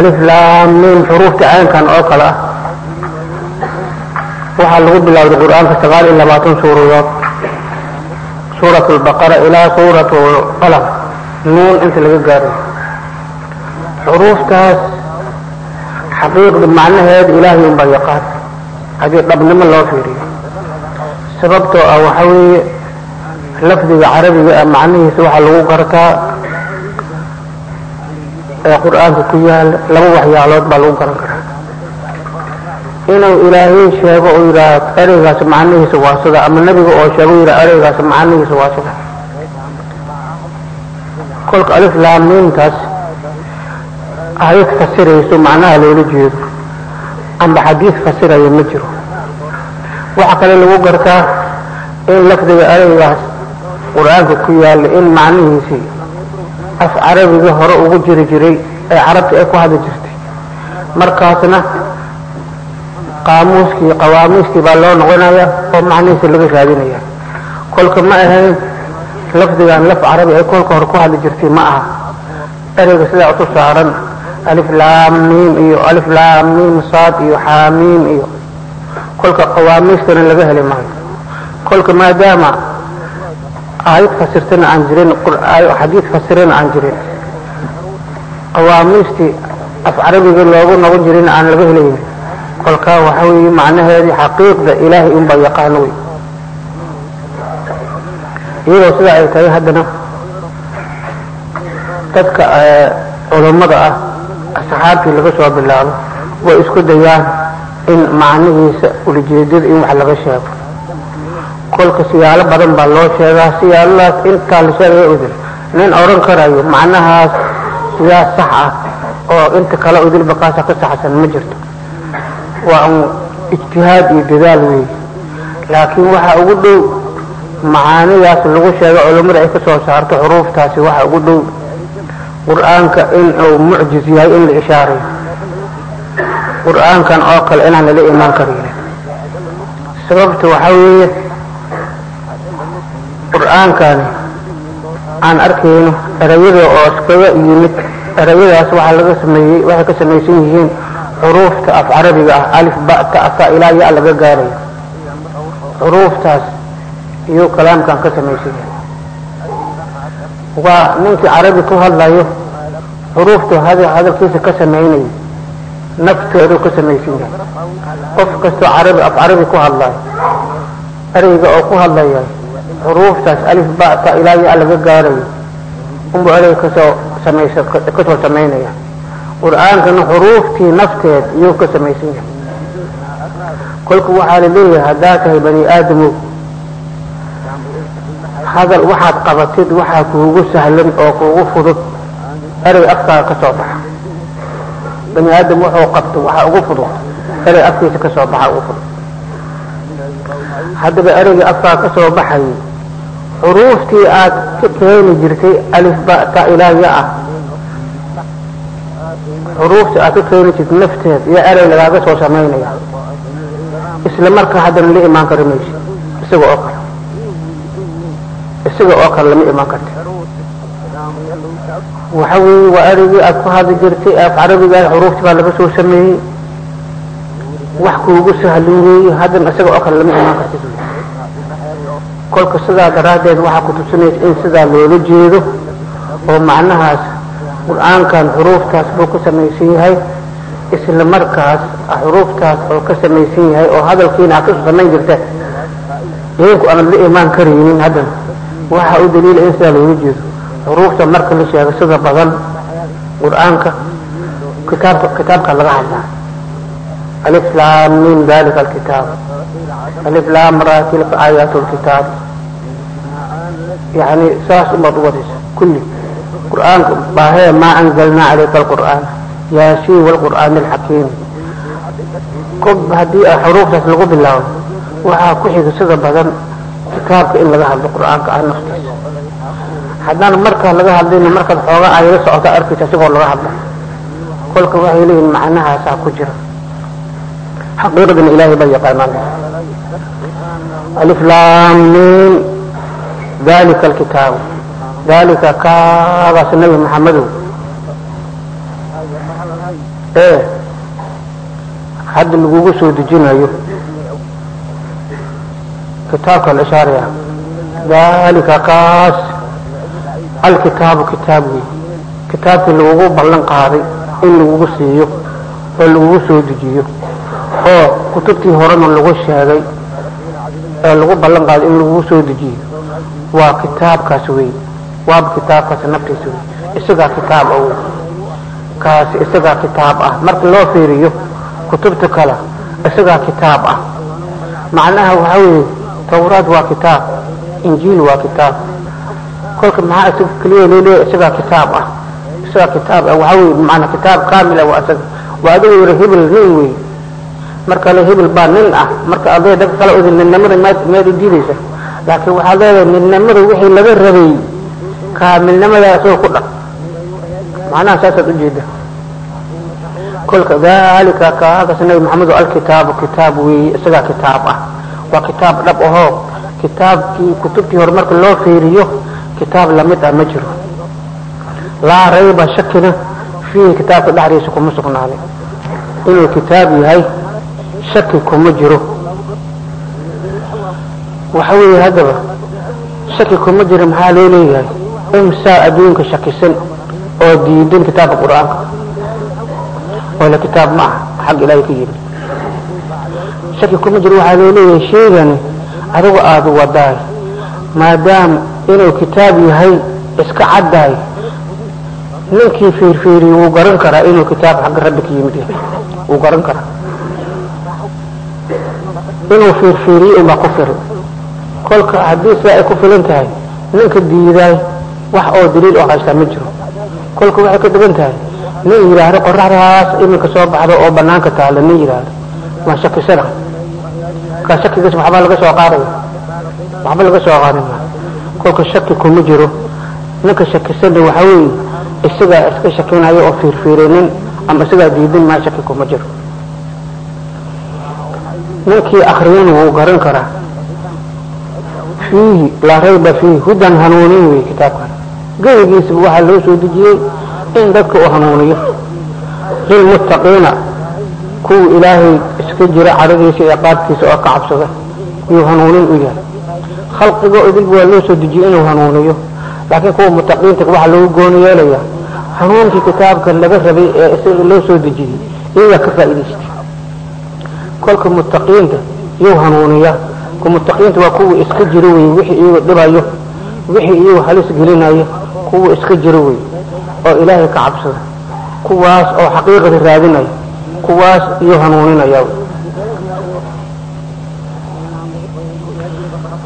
alif laamiin xuruufta caynkan oo kale ah. Waxaa lagu bilowday qur'aanka sagaal iyo labaatan suuradood. Suurat lbaqara ilaa suurat qalam. Nuun inta laga gaaray xuruuftaas xaqiiqda macnaheeda ilaahay unbaa yaqaan. Haddii dhabnimo loo fiiriyo. Sababtoo ah waxa weeye lafdiga carabiga ah macnihiisa waxaa lagu gartaa ee qur'aanka ku yaalla laba waxyaalood baa lagu garan karaa. Inuu ilaahay sheego oo yidhaah ereygaas macnihiisa waa sida ama nebiga oo sheego yidhah ereygaas macnihiisa waa sida. Kolka alif laamiintaas ayad fasirayso macnaha loola jeedo amba xadiis fasiraya ma jiro. Waxaa kale lagu gartaa in lafdiga ereygaas qur'aanka ku yaalla in macnihiisii af carabiga hore ugu jiri jiray ee carabta ay ku hadli jirtay. Markaasna qaamuuskii qawaamiiskii baa loo noqonaya oo macnihiisa laga raadinaya. Kolka ma ahayn lafdigan laf carabi ay kolka hore ku hadli jirtay ma aha. Ereyga sidaa utu saaran alif laamiim iyo alif laamiim saad iyo xaamiim iyo kolka qawaamiistana laga heli maayo. Kolka maadaama aayad fasirtana aan jirin xadiid fasirana aan jirin. Qawaamiistii af carabiga loogu noqon jirina aan laga helayn. Kolkaa waxa weeye macnaheedii xaqiiqda ilaahay unbaa yaqaano wey iyadoo sidaa ay tahay haddana dadka culummada ah asxaabtii laga soo bilaabo way isku dayaan in macnihiisa ulijeedada in wax laga sheego kolka siyaalo badan baa loo sheegaa siyaaladaas intaa la sheegaya udil. Nin odhan karayo macnahaas siyaa sax ah oo inta kale udilba kaasa ka saxsan ma jirto. Waa un ijtihaad iyo dadaal weeye laakiin waxa ugu dhow macaanidaas lagu sheego culummada ay ka soo saarto xuruuftaasi waxa ugu dhow qur'aanka in uu mucjiz yahay in la ishaarayo. Qur'aankan oo kale inaan lala imaan karaynin sababta waxaa weeye qur'aankani aan arkayno erayada oo iskaga yimid erayadaas waxaa laga sameeyey waxay ka samaysan yihiin xuruufta af carabiga ah alif ba ta ta ilaa ya laga gaarayo. Xuruuftaas iyo kalaamkan ka samaysan yahay waa ninkii carabi ku hadlayo xuruufta hadalkiisa ka samaynayo nafteedu ka samaysan yahay. Qof kastoo carabi af carabi ku hadlayo ereyga oo ku hadlaya xuruuftaas alif ba ta ilaa ya laga gaarayo unbu erey ka soo samaysa ka soo samaynaya. Qur'aankana xuruuftii nafteed iyuu ka samaysan yahay. Kolku waxaa la leeyahay haddaa tahay bani aadamow hadal waxaad qabatid waxaa kuugu sahlan oo kuugu fudud erey afkaaga ka soo baxa. Bani aadam wuxuu qabto waxaa ugu fudud erey afkiisa ka baxa ugu fudud. Haddaba ereyga afkaaga ka baxayay xuruuftii aad ka keeni jirtay alif ba ta ilaa ya ah. Xuruufta aad ka keeni jirtay nafteed iyo erey lagaaga soo samaynaya isla markaa haddana la imaan kari maysi isaga oo kale. Isaga oo kale lama imaan karti waxa weeye waa ereygii aad ku hadli jirtay af carabiga xuruufti baa laga soo sameeyey. Wax kuugu sahlan weeye haddana isaga oo kale lama imaan kartid kolka sidaa daraaddeed waxaa ku tusinaysa in sidaa loola jeedo oo macnahaas qur'aankan xuruuftaas buu ka samaysan yahay isla markaas xuruuftaas oo ka samaysan yahay oo hadalkiina aad ka soo samayn jirta. Idinku aanad la imaan karaynin haddana waxaa u daliila in sidaa loola jeedo. Xuruufta marka la sheego sida badan qur'aanka kitaabka kitaabka laga hadlaa alif laam min dalika alkitaab alif laam ra tilka aayaat lkitaab yani saas ubaad u wadaysa kulli qur'aanka baahee maa anzalnaa calayka alqur'aan yaasiin walqur'aan alxakiim kob haddii xuruuftaas lagu bilaabo waxaa ku xiga sida badan kitaabka in laga hadlo qur'aanka ah naftiisa haddaan markaa laga hadlayna markaad xoogaa aayado socota arkaysa isagoo laga hadla kolka waxay leeyihiin xaqiiqadana ilaahay baa yaqaanaan. Alif laam mim dalika alkitaabu dalika kaagaas nabi maxamedow ee hadda lagugu soo dejinayo kitaabka la ishaaraya dalika kaas. Alkitaabu kitaab wey kitaabkii lagugu ballan qaaday in lagugu siiyo oo lagugu soo dejiyo oo kutubtii horena lagu sheegay ee lagu ballan qaaday in lagugu soo dejiyo. Waa kitaabkaas wey waaba kitaabkaas naftiisa wey isagaa kitaab ah kaasi isagaa kitaab ah. Marka loo fiiriyo kutubta kale isagaa kitaab ah. Macnaha waxaa weeye tawraad waa kitaab injiil waa kitaab. Kolka maxaa isaga keliya loo leeyahay? Isagaa kitaab ah. Isagaa kitaab ah. Waxaa weye macanaa kitaab kaamil ah waa isaga. Waa adigu yidhi hebel nin wey marka le hebel baa nin ah marka aday dadka kale odin ninnimada maad u diidaysa laakiin waxaa leedahay ninnimada wixii laga rabay kaamilnimadaa isagoo ku dhaq. Macnaha saasaad ujeeda kolka dalika kaakaas nabi maxamed alkitaabu kitaab weeye isagaa kitaab ah. Waa kitaab dhab ahoo kitaabkii kutubtii hore marka loo fiiriyo kitaab la mid ah ma jiro. Laa rayba shakina fiihi kitaabka dhexdiisa kuma sugnaaday inuu kitaab yahay shaki kuma jiro. Waxa weeye haddaba shaki kuma jiro maxaa loo leeyahay? Imsaa adduunka shakisan oo diidan kitaabka qur'aanka. Wala kitaab ma aha xag ilaahay ka yimi shaki kuma jiro waxaa loo leeyahay sheegani adigu aada wadaay maadaama inuu kitaab yahay iska caddahay ninkii fiirfiiriye wuu garan karaa inuu kitaab xagga rabbi ka yimid yahay. Wuu garan karaa inuu fiirfiiriye unbaa ku filan kolka haddii sidaa ay ku filan tahay ninka diidaay wax oo daliil oo haystaa ma jiro. Kolka waxay ka dhigan tahay nin yidhaahdo qoraxdaas iminka soo baxda oo banaanka taalla nin yidhaahdo waan shakisana ka shakigiis waxbaa laga soo qaadaya waxba laga soo qaadin maa kolka shaki kuma jiro. Ninka shakisana waxa weeye isagaa iska shakinaya oo fiirfiirinin ama isagaa diidin maa shaki kuma jiro ninkii akriyana wuu garan karaa. Fiihi laa rayba fiihi. Hudan hanuunin wey kitaabkan geyigiisaba waxaa loo soo dejiyey in dadka uu hanuuniyo. Lilmuttaqiina kuwa ilaahay iska jira cadhadiisa iyo qaabkiisa oo ka cabsada yuu hanuunin u yahay. Khalqigo idilba waa loo soo dejiyey inuu hanuuniyo. Laakiin kuwa mutaqiinta waxaa loogu gooni yeelayaa. Hanuunkii kitaabka laga rabay ee isaga loo soo dejiyey iyagaa ka faa'idaystay kolka mutaqiinta yuu hanuuniya ku mutaqiinta waa kuwa iska jiro wey wixii iyaga dhibayo wixii iyaga halis gelinayo kuwa iska jiro wey oo ilaahay ka cabsada. Kuwaas oo xaqiiqada raadinaya kuwaas iyuu hanuuninaya.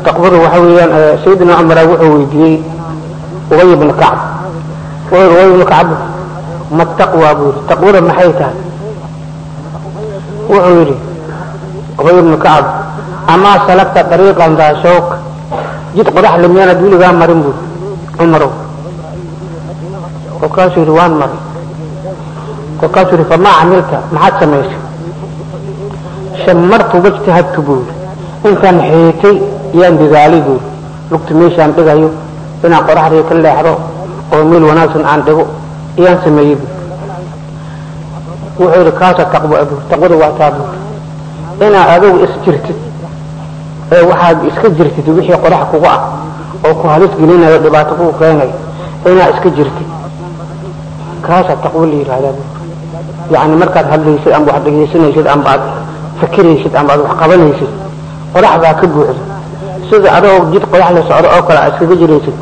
Taqwada waxa weeyaan sayidina cumara wuxuu weydiiyey ubay ibn kacb ubay ibn kacb ma taqwa buu yidhi taqwada maxay tahay? Wuxuu yidhi ubay ibn kacb amaa salagta dariiqan daa shoog jid qodax le miyaanad weligaa marin buu cumarow kolkaasuu yidhi waan maray. Kolkaasuu yidhi famaa camilta? Maxaad samaysay shamartu wajtahadtu buu yidhi. Intaan xiitay yaan dadaalay buu yidhi. Lugta meeshaan dhigayo inaan qoraxdii ka leexdo oo meel wanaagsan aan dhigo iyaan sameeyey buu wuxuu yidhi kaasa taqwa buu taqwada waa taa buu inaad adigu is jirtid. Ee waxaad iska jirtid wixii qorax kugu ah oo ku halis gelinayo dhibaato kugu keenayo inaad iska jirtid. Kaasaa taqwo la yidhahdaa buu yacni markaad hadlaysid amba wax dhegaysanaysid amba aad fikiraysid wax qabanaysid qorax baa ka buuxda. Sida adoo jid qorax la socdo oo kale aad iskaga jiraysid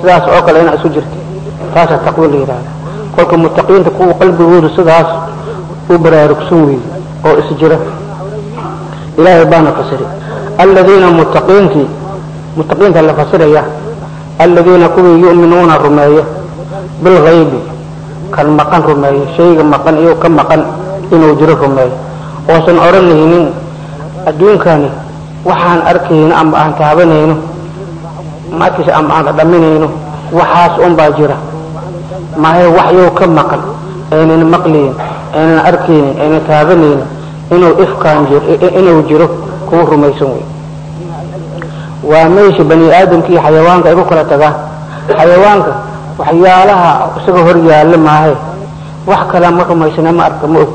sidaas oo kale inaad isu jirtid. Taasaa taqwo la yidhahdaa kolka mutaqiinta kuwa qalbigoodu sidaas u baraarugsan weeye oo is jira ilaahay baana fasiray aladiina muttaqiintii muttaqiinta la fasiraya aladiina kuwii yu'minuuna rumeeya bilghaybi kan maqan rumeeya shayga maqan iyo ka maqan inuu jiro rumeeyo oosan odhanaynin adduunkani waxaan arkayno ama aan taabanayno ma arkaysa ama aan dhadhaminayno waxaas unbaa jira. Maahe waxyow ka maqan aynan maqlayn aynan arkaynin aynan taabanaynin inuu ifkaan inuu jiro kuwa rumaysan wey waa meesha bani aadamka iyo xayawaanka ay ku kala tagaan xayawaanka waxyaalaha isaga hor yaalla maahe. Wax kale ma rumaysana ma arka ma og.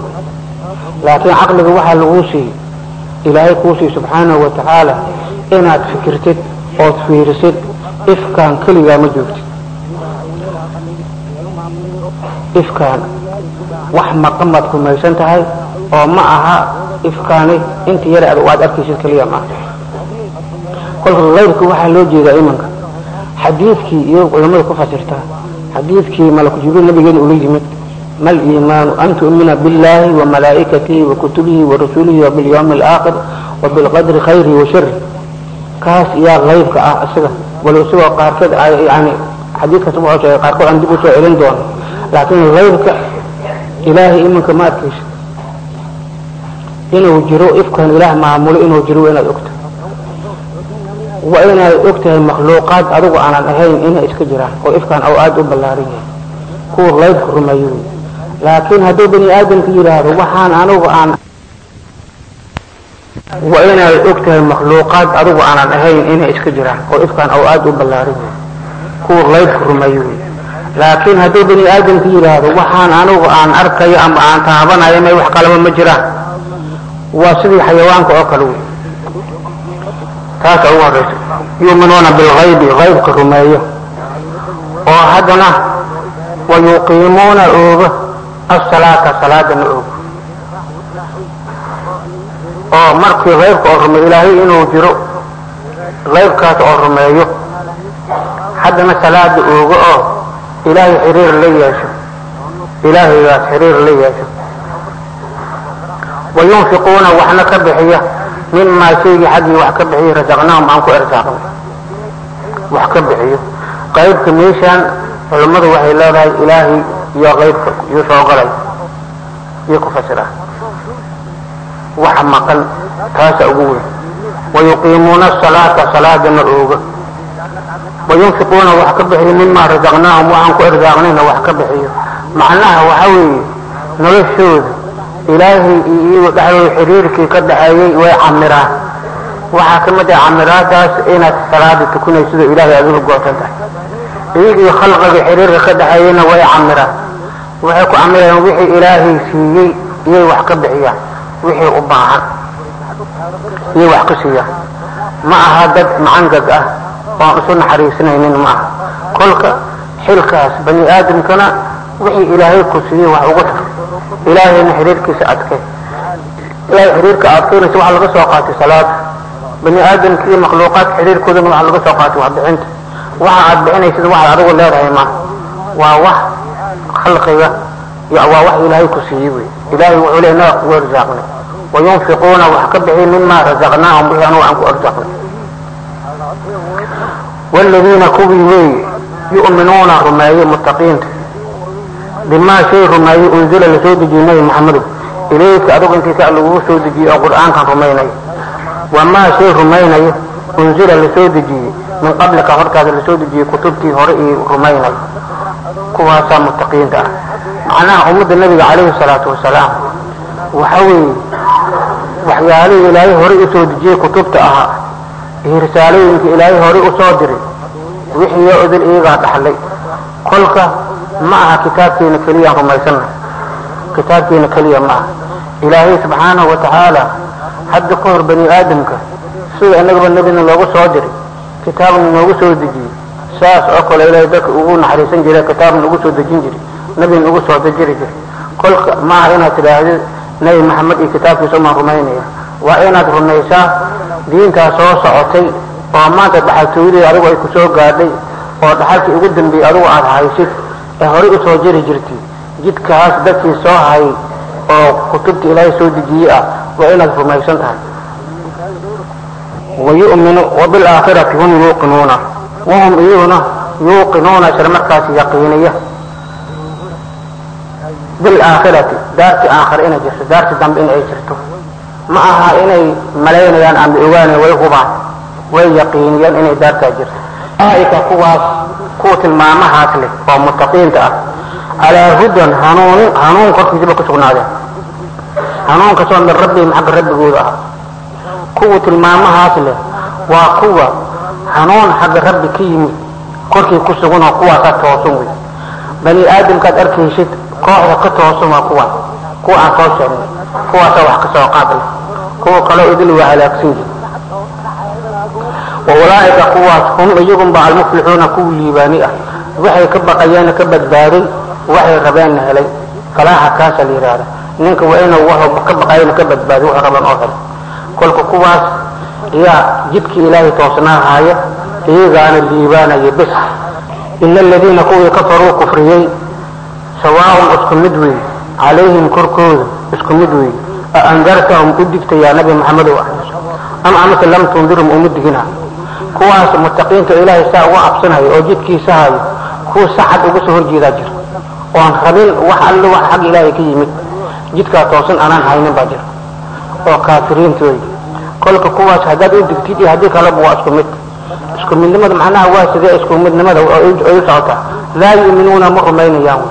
Laakiin caqliga waxaa laguu siiyey ilaahay kuu siiy subxaanahu wa tacaala inaad fikirtid ood fiirisid ifkaan keligaa ma joogtid. Ifkaan wax maqan baad rumaysan tahay oo ma aha ifkaani inta yare aad arkaysid keliya maaha kolka kayrka waxaa loo jeedaa imanka xadiidkii iyo culamada ku fasirtaa xadiidkii malaku jibriil nabigeena ula yimid ma aliimaanu an tu'mina biاllahi wa malaa'ikatihi wa kutubihi wa rasulihi wa bilyawmi alaakhir wa bilqadri khayrihi wa shari kaas yaa kaybka ah isaga. Walow isagoo qaarkeed yani xadiidkaas wuxuu sheegay qaarkood aan dib u soo celin doono laakiin kaybka ilaahay imanka ma arkaysa inuu jiro ifkan ilaah maamulo inuu jiro waa inaad ogtahay waa inaad og tahay makhluuqaad adigu aanan ahayn inay iska jiraan oo ifkaan oo aada u ballaaran yahay. Kuwa kaybka rumeeyo wey laakiin hadduu bani aadamka yidhaahdo waxaan anigu aan waa inaad og tahay makhluuqaad adigu aanan ahayn inay iska jiraan oo ifkaan oo aada u ballaaran yahay. Kuwa kaybka rumeeyo wey laakiin hadduu bani aadamka yidhaahdo waxaan anigu aan arkayo ama aan taabanayo may wax kalaba ma jiraan waa sidii xayawaanka oo kale wey taasa ugu horeysa yuuminuuna bilgaybi kaybka rumeeyo. Oo haddana wa yuqiimuuna ooga asalaata salaadana oogo oo markii kaybka oo rumeeyo ilaahay inuu jiro kaybkaas oo rumeeyo haddana salaada oogo oo ilaahay xiriir la yeesho. Ilaahaygaas xiriir la yeesho wa yunfiquuna waxna ka bixiya mimaa shaygii xaggii wax ka bixiyo rasaqnaahum aan ku irsaaqnay wax ka bixiyo qaybka meeshaan culammadu waxay leedahay ilaahay iyo qaybka iyo soo galay iyo ku fasira waxa maqan taasa ugu weyn wayuqiimuuna asalaata salaadana ooga wayunfiquuna wax ka bixiyo mimaa rasaqnaahum waxaan ku irsaaqnayna wax ka bixiyo macnaha waxa weeye noloshooda ilaahay iyo iyagu dhexdooda xiriirkii ka dhaxeeyey way camiraan. Waxaa ka mid ah camiraadaas inaad salaada tukanaysido ilaahay aad ula goosan tahay. Iyaga iyo khalqiga xiriirka ka dhaxeeyeyna way camiraan. Waxay ku camirayaan wixii ilaahay siiyey iyay wax ka bixiyaan wixii u baahan iyay wax ka siiyaan. Ma aha dad macangag ah oon isu naxariisanaynin ma aha. Kolka xilkaas bani aadamkana wixii ilaahay ku siiyey wax ugu tar ilaahayna xiriirkiisa adkay. Ilahay xiriirka adkaynaysa waxaa laga soo qaatay salaada bani aadamka iyo makhluuqaadka xiriirkoodana waxaa laga soo qaatay wax bixinta waxa aad bixinaysid waxaad adigu leedahay ma. Waa wax khalqiga waa wax ilaahay ku siiyey wey. Ilaahay wuxuu leey naa kugu arsaaqnay wayunfiquuna wax ka bixi mima razaqnaahum wixii anugu aan ku arsaaqnay waaladiina kuwii weeye yu'minuuna rumeeye muttaqiinta bimaa shay rumeeye unzila la soo dejiyey nabi maxamedow ilayka adigu intiisa lagugu soo dejiyey oo qur'aankan rumaynayo wamaa shay rumaynayo unzila la soo dejiyey min qablika hortaada la soo dejiyey kutubtii hore io rumaynayo kuwaasaa muttaqiinta ah. Macnaha ummadda nabiga calayhi salaatu wasalaam waxa weeye waxyaalihii ilaahay horey u soo dejiyey kutubta ahaa iyo risaalooyinka ilaahay horey u soo diray wixii yoo odil iyagaa dhaxlay. Kolka ma aha kitaabkeena keliyaan rumaysanna. Kitaabkeena keliya ma aha. Ilaahay subxaanahu wa tacaala hadda ka hor bani aadamka sida inagaba nebina loogu soo diray kitaabna noogu soo dejiyey saas oo kale ilaahay dadka ugu naxariisan jiray kitaabna ugu soo dejin jiray nebina ugu soo dejiri jiray. Kolka ma aha inaad tidhaahdo nebi maxamed iyo kitaabkiisa umaan rumaynaya waa inaad rumaysaa diintaas soo socotay oo maanta dhaxaltooyadeeda adigu ay ku soo gaadhay oo dhaxalkii ugu dambeeyey adigu aada haysid ee horey u soo jiri jirtay jidkaas dadkii soo hayay oo kutubta ilaahay soo dejiyey ah waa inaad rumaysan tahay. Wayuminu wabilaakhirati hum yuuqinuuna wahum iyaguna yuuqinuuna isla markaas yaqiiniya bilaakhirati daartii aakhire inay jirto daartii dambe in jirto. Ma aha inay malaynayaan ama ogaanayan way hubaan way yaqiiniyaan inay daartaa jirto. Aaika kuwaas kuwa tilmaamahaas leh oo muttaqiinta ah. Calaa hudan hanuun hanuun korkiisaba ku sugnaadeen. Hanuunkasoo min rabbihim rabbigooda ah? Kuwa tilmaamahaas leh waa kuwa hanuun xagga rabbi ka yimid korkii ku suganoo kuwaasaa toosan wey bani aadamkaad arkaysid kooxda ka toosan waa kuwa kuwa aan soo sheegnay kuwaasa wax ka soo qaad leh kuwa kaloo idil waa halaagsan yihiin wa ulaa'ika kuwaas hum iyagunba almuflixuuna kuwa liibaani ah waxay ka baqayeena ka badbaaday waxay rabeenna helay falaaxa kaasa la yidhaahda ninka waa inuu wuxuu ka baqayena ka badbaaday wuxuu rabeen oo helo kolka kuwaas yaa jidkii ilaahay toosnaa haaya iyagaana liibaanaya bes ina aladiina kuwii kafaruu kufriyey sawaaun isku mid wey calayhim korkooda isku mid wey aandartahum u digta yaa nabi maxamedow ah am amase lam tundirhum uma digina kuwaas mutaqiinta ilaahay saa uga cabsanaya oo jidkiisa hayo kuwa saxad uga soo horjeedaa jira. Oon rabin wax alle wax xag ilaahay ka yimid jidkaa toosan anaan haynin baa jira. Oo kaafiriintooda kolka kuwaas haddaad u digtid iyo haddii kaleba waa isku mid. Isku midnimada macnaha waa sidee isku midnimada ay u socotaa laa yuuminuuna ma rumaynayaan.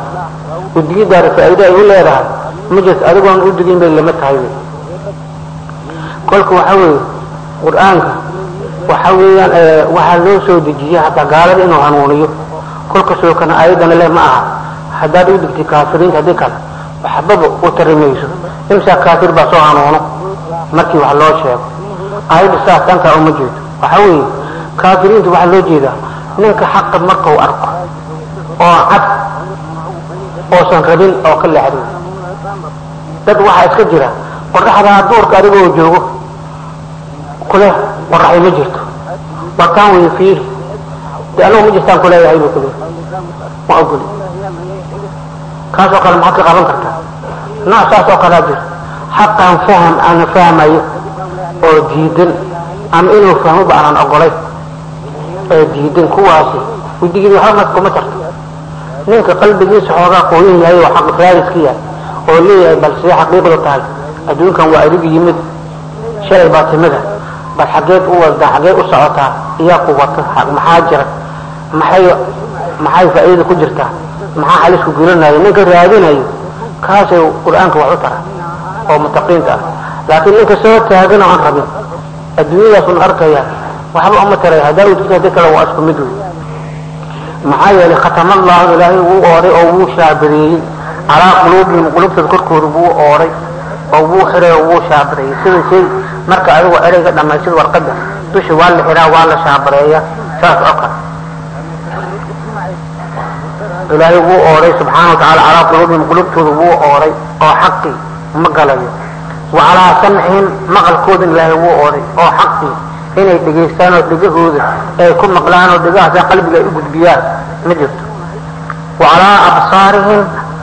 Udigidaara faa'iida ay u leedahay. Ma jirto adigoon u digin bay lama tahay. Wey kolka waxa weeye qur'aanka waxa weeyaan waxaa loo soo dejiyey hataa gaalada inuu hanuuniyo. Kolka soo kana aayadana leh ma aha. Haddaad u digtid kaafiriinta haddii kale waxbaba u tarimayso. Imsaa kaafir baa soo hanuuno markii wax loo sheego. Aayadda saas dhankaa uma jeedo. Waxa weeye kaafiriinta waxaa loo jeedaa. Ninka xaqa markau arko oo cad oosan rabin oo ka leexday dad waxaa iska jira qoraxdaa duurka adigoo joogo kule qoraxay ma jirto warkaan way fiiri de anigu ma jirtaan kuleeyahay buu kuleeyahay ma ogoli kaasoo kale maxaad ka qaban kartaa nooc saas oo kalea jira xaqaan faham fahmayo oo diidan ama inuu fahmoba aanan ogolay ee diidan kuwaasi wedigii waxba kuma tarto ninka qalbigiisa xoogaa qooyin yahay oo xaq raadiska yahay oo leeyahay bal see xaqiiqdu tahay adduunkan waa adigu yimid shalay baa timida bal xageed u wada xageed u socotaa iyaa wata maxaa jira? Maxay faa'iida ku jirtaa maxaa xalisku gulanaya ninka raadinayo kaasay qur'aanka wax u tara oo mutaqiinta ah. Laakiin ninka soo taagan oo aan rabin adduunyadaas un arkaya waxba uma taray haddaa udkita haddii kale waa isku mid wey maxaa yeelay khatama allahu ilaahay wuu ooray oo wuu shaabireeyey calaa quluubihim qulubtooda korkooda wuu ooray oo wuu xiray oo wuu shaabireeyey sida shay marka adigu ereyga dhammaysid warqadda. Dusha waa la xiraa waa la shaabireeya saas oo kale. Ilaahay wuu ooray subxaana watacaala calaa quluubihim qulubtooda wuu ooray oo xaqii ma galayo. Wa calaa samcihim maqalkoodana ilaahay wuu ooray oo xaqii inay dhegaystaan oo dhegahooda ay ku maqlaan oo dhegahaasa qalbiga ay u gudbiyaan. Ma jirto. Wa calaa absaarihim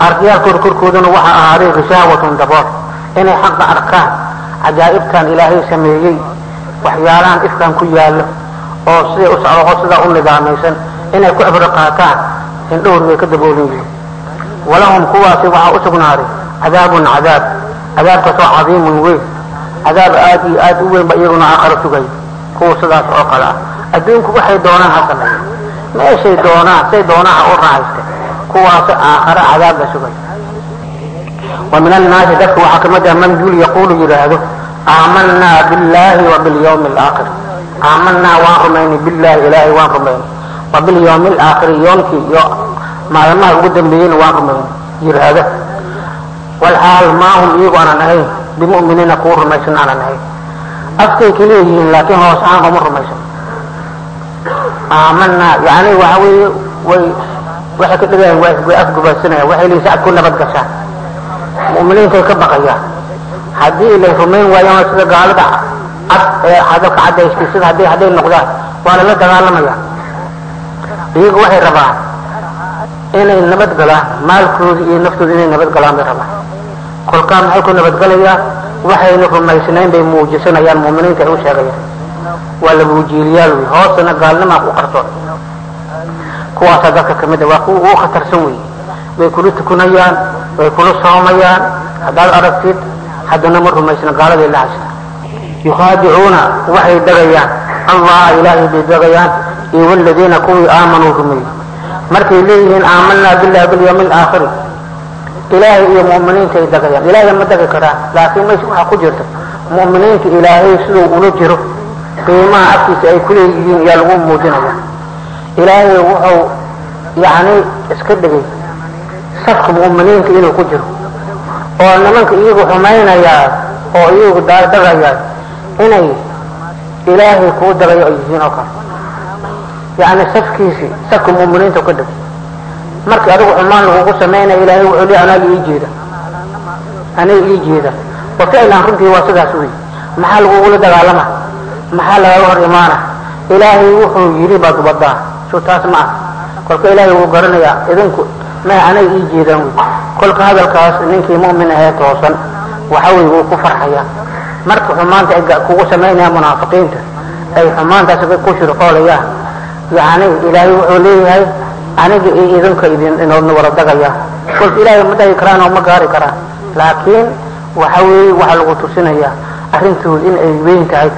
arkayaalkooda korkoodana waxaa ahaaday rishaawatun dabool. Inay xaqa arkaan cajaa'ibtan ilaahay sameeyey waxyaalahan ifkan ku yaallo oo siday u socdo oo sidaa u nidaamaysan inay ku cibro qaataan way ka daboolan yihiin. Walahum kuwaasi waxaa u sugnaaday cadaabun cadaab. Cadaabkaasoo cadiimun weyn. Cadaab aad iyo aad u weyn ba iyaguna aakharo sugay. Kuwa sidaas oo kale ah. Adduunku waxay doonaan ha sameeya meeshay doonaan say doonaan ha u raahayste kuwaasi aakhare cadaab sugay wa min annaasi dadka waxaa ka mid ah man dul yaquulu yidhaahdo aamanaa billahi wa bilyawmi alaakhir aamanaa waan rumaynay billahi ilaahay waan rumaynay wa bilyawmi alaakhiri yoomkii iyo maalmaha ugu dambeeyeyna waan rumaynay yidhaahda walxaal maa hum iyagu aanan ahayn bimu'miniina kuwa rumaysan aanan ahayn. Afkay ka leeyihiin laakiin hoos aan uma rumaysan. Aamanaa yani waxa weeye way waxay ka dhigayaan way afgubaysanayaan waxay leeyihiin sacad ku nabad gashaan mu'miniintay ka baqayaan haddii lay rumayn waayaan sida gaalada cad ee hadalka cadaystay sida hadday hadday noqdaan waa lala dagaalamayaan iyagu waxay rabaan inay nabad galaan maalkooda iyo naftooda inay nabad galaan bay rabaan. Kolkaa maxay ku nabadgalayaan waxayna rumaysnayn bay muujisanayaan mu'miniinta ay u sheegayaan. Waa la muujiiliyaal wey hoosana gaalnimaa ku qarsoon. Kuwaasaa dadka ka mid a waa kuwa ugu khatarsan wey way kula tukunayaan way kula soomayaan. Haddaad aragtid haddana ma rumaysna gaaladay la haysta. Yukhaadicuuna waxay dagayaan. Allaha ilaahay bay dagayaan. Iyo waladiina kuwii aamanuu rumeeyey. Markay leeyihiin aamanaa billahi bilyawmi alaakhiri ilaahay iyo mu'miniinta ay dagayaan. Ilaahay ma dagi karaan laakiin meesha waxaa ku jirta mu'miniinta ilaahay siduu ula jiro. Qiimaha agtiisa ay kuleeyihiin ayaa lagu muujinaya ilaahay wuxuu yacni iska dhigay safka mu'miniinta inuu ku jiro. Oo nimanka iyagu xumaynayaa oo iyagu daadagayaa inay ilaahay kuu dagayo ay yihiin oo kale. Yacni safkiisii safka mu'miniinta ka dhig markii adigu xumaan lagugu samaynaya ilaahay wuxuu leeyahay anaga ii jeeda. Aniga ii jeeda. Wa ficlan runtii waa sidaas wey maxaa lagugula dagaalama? Maxaa lagaga hor imaana? Ilaahay wuxuu yidhi baad wadaa. Soo taas ma ah kolka ilaahay wuu garanayaa idinku may anaga ii jeedaan. Kolka hadalkaas ninkii mu'min ahee toosan waxa wey wuu ku farxaya marka xumaanta ay kugu samaynayaan munaafiqiinta ay xumaantaas ku shirqoolayaan yacni ilaahay wuxuu leeyahay aniga iyo idinka idin inoodna wada dagaya. Kolka ilaahay ma dhagi karaan oo ma gaari karaan. Laakiin waxa weeye waxaa lagu tusinayaa arrintooda in ay weyn tahay.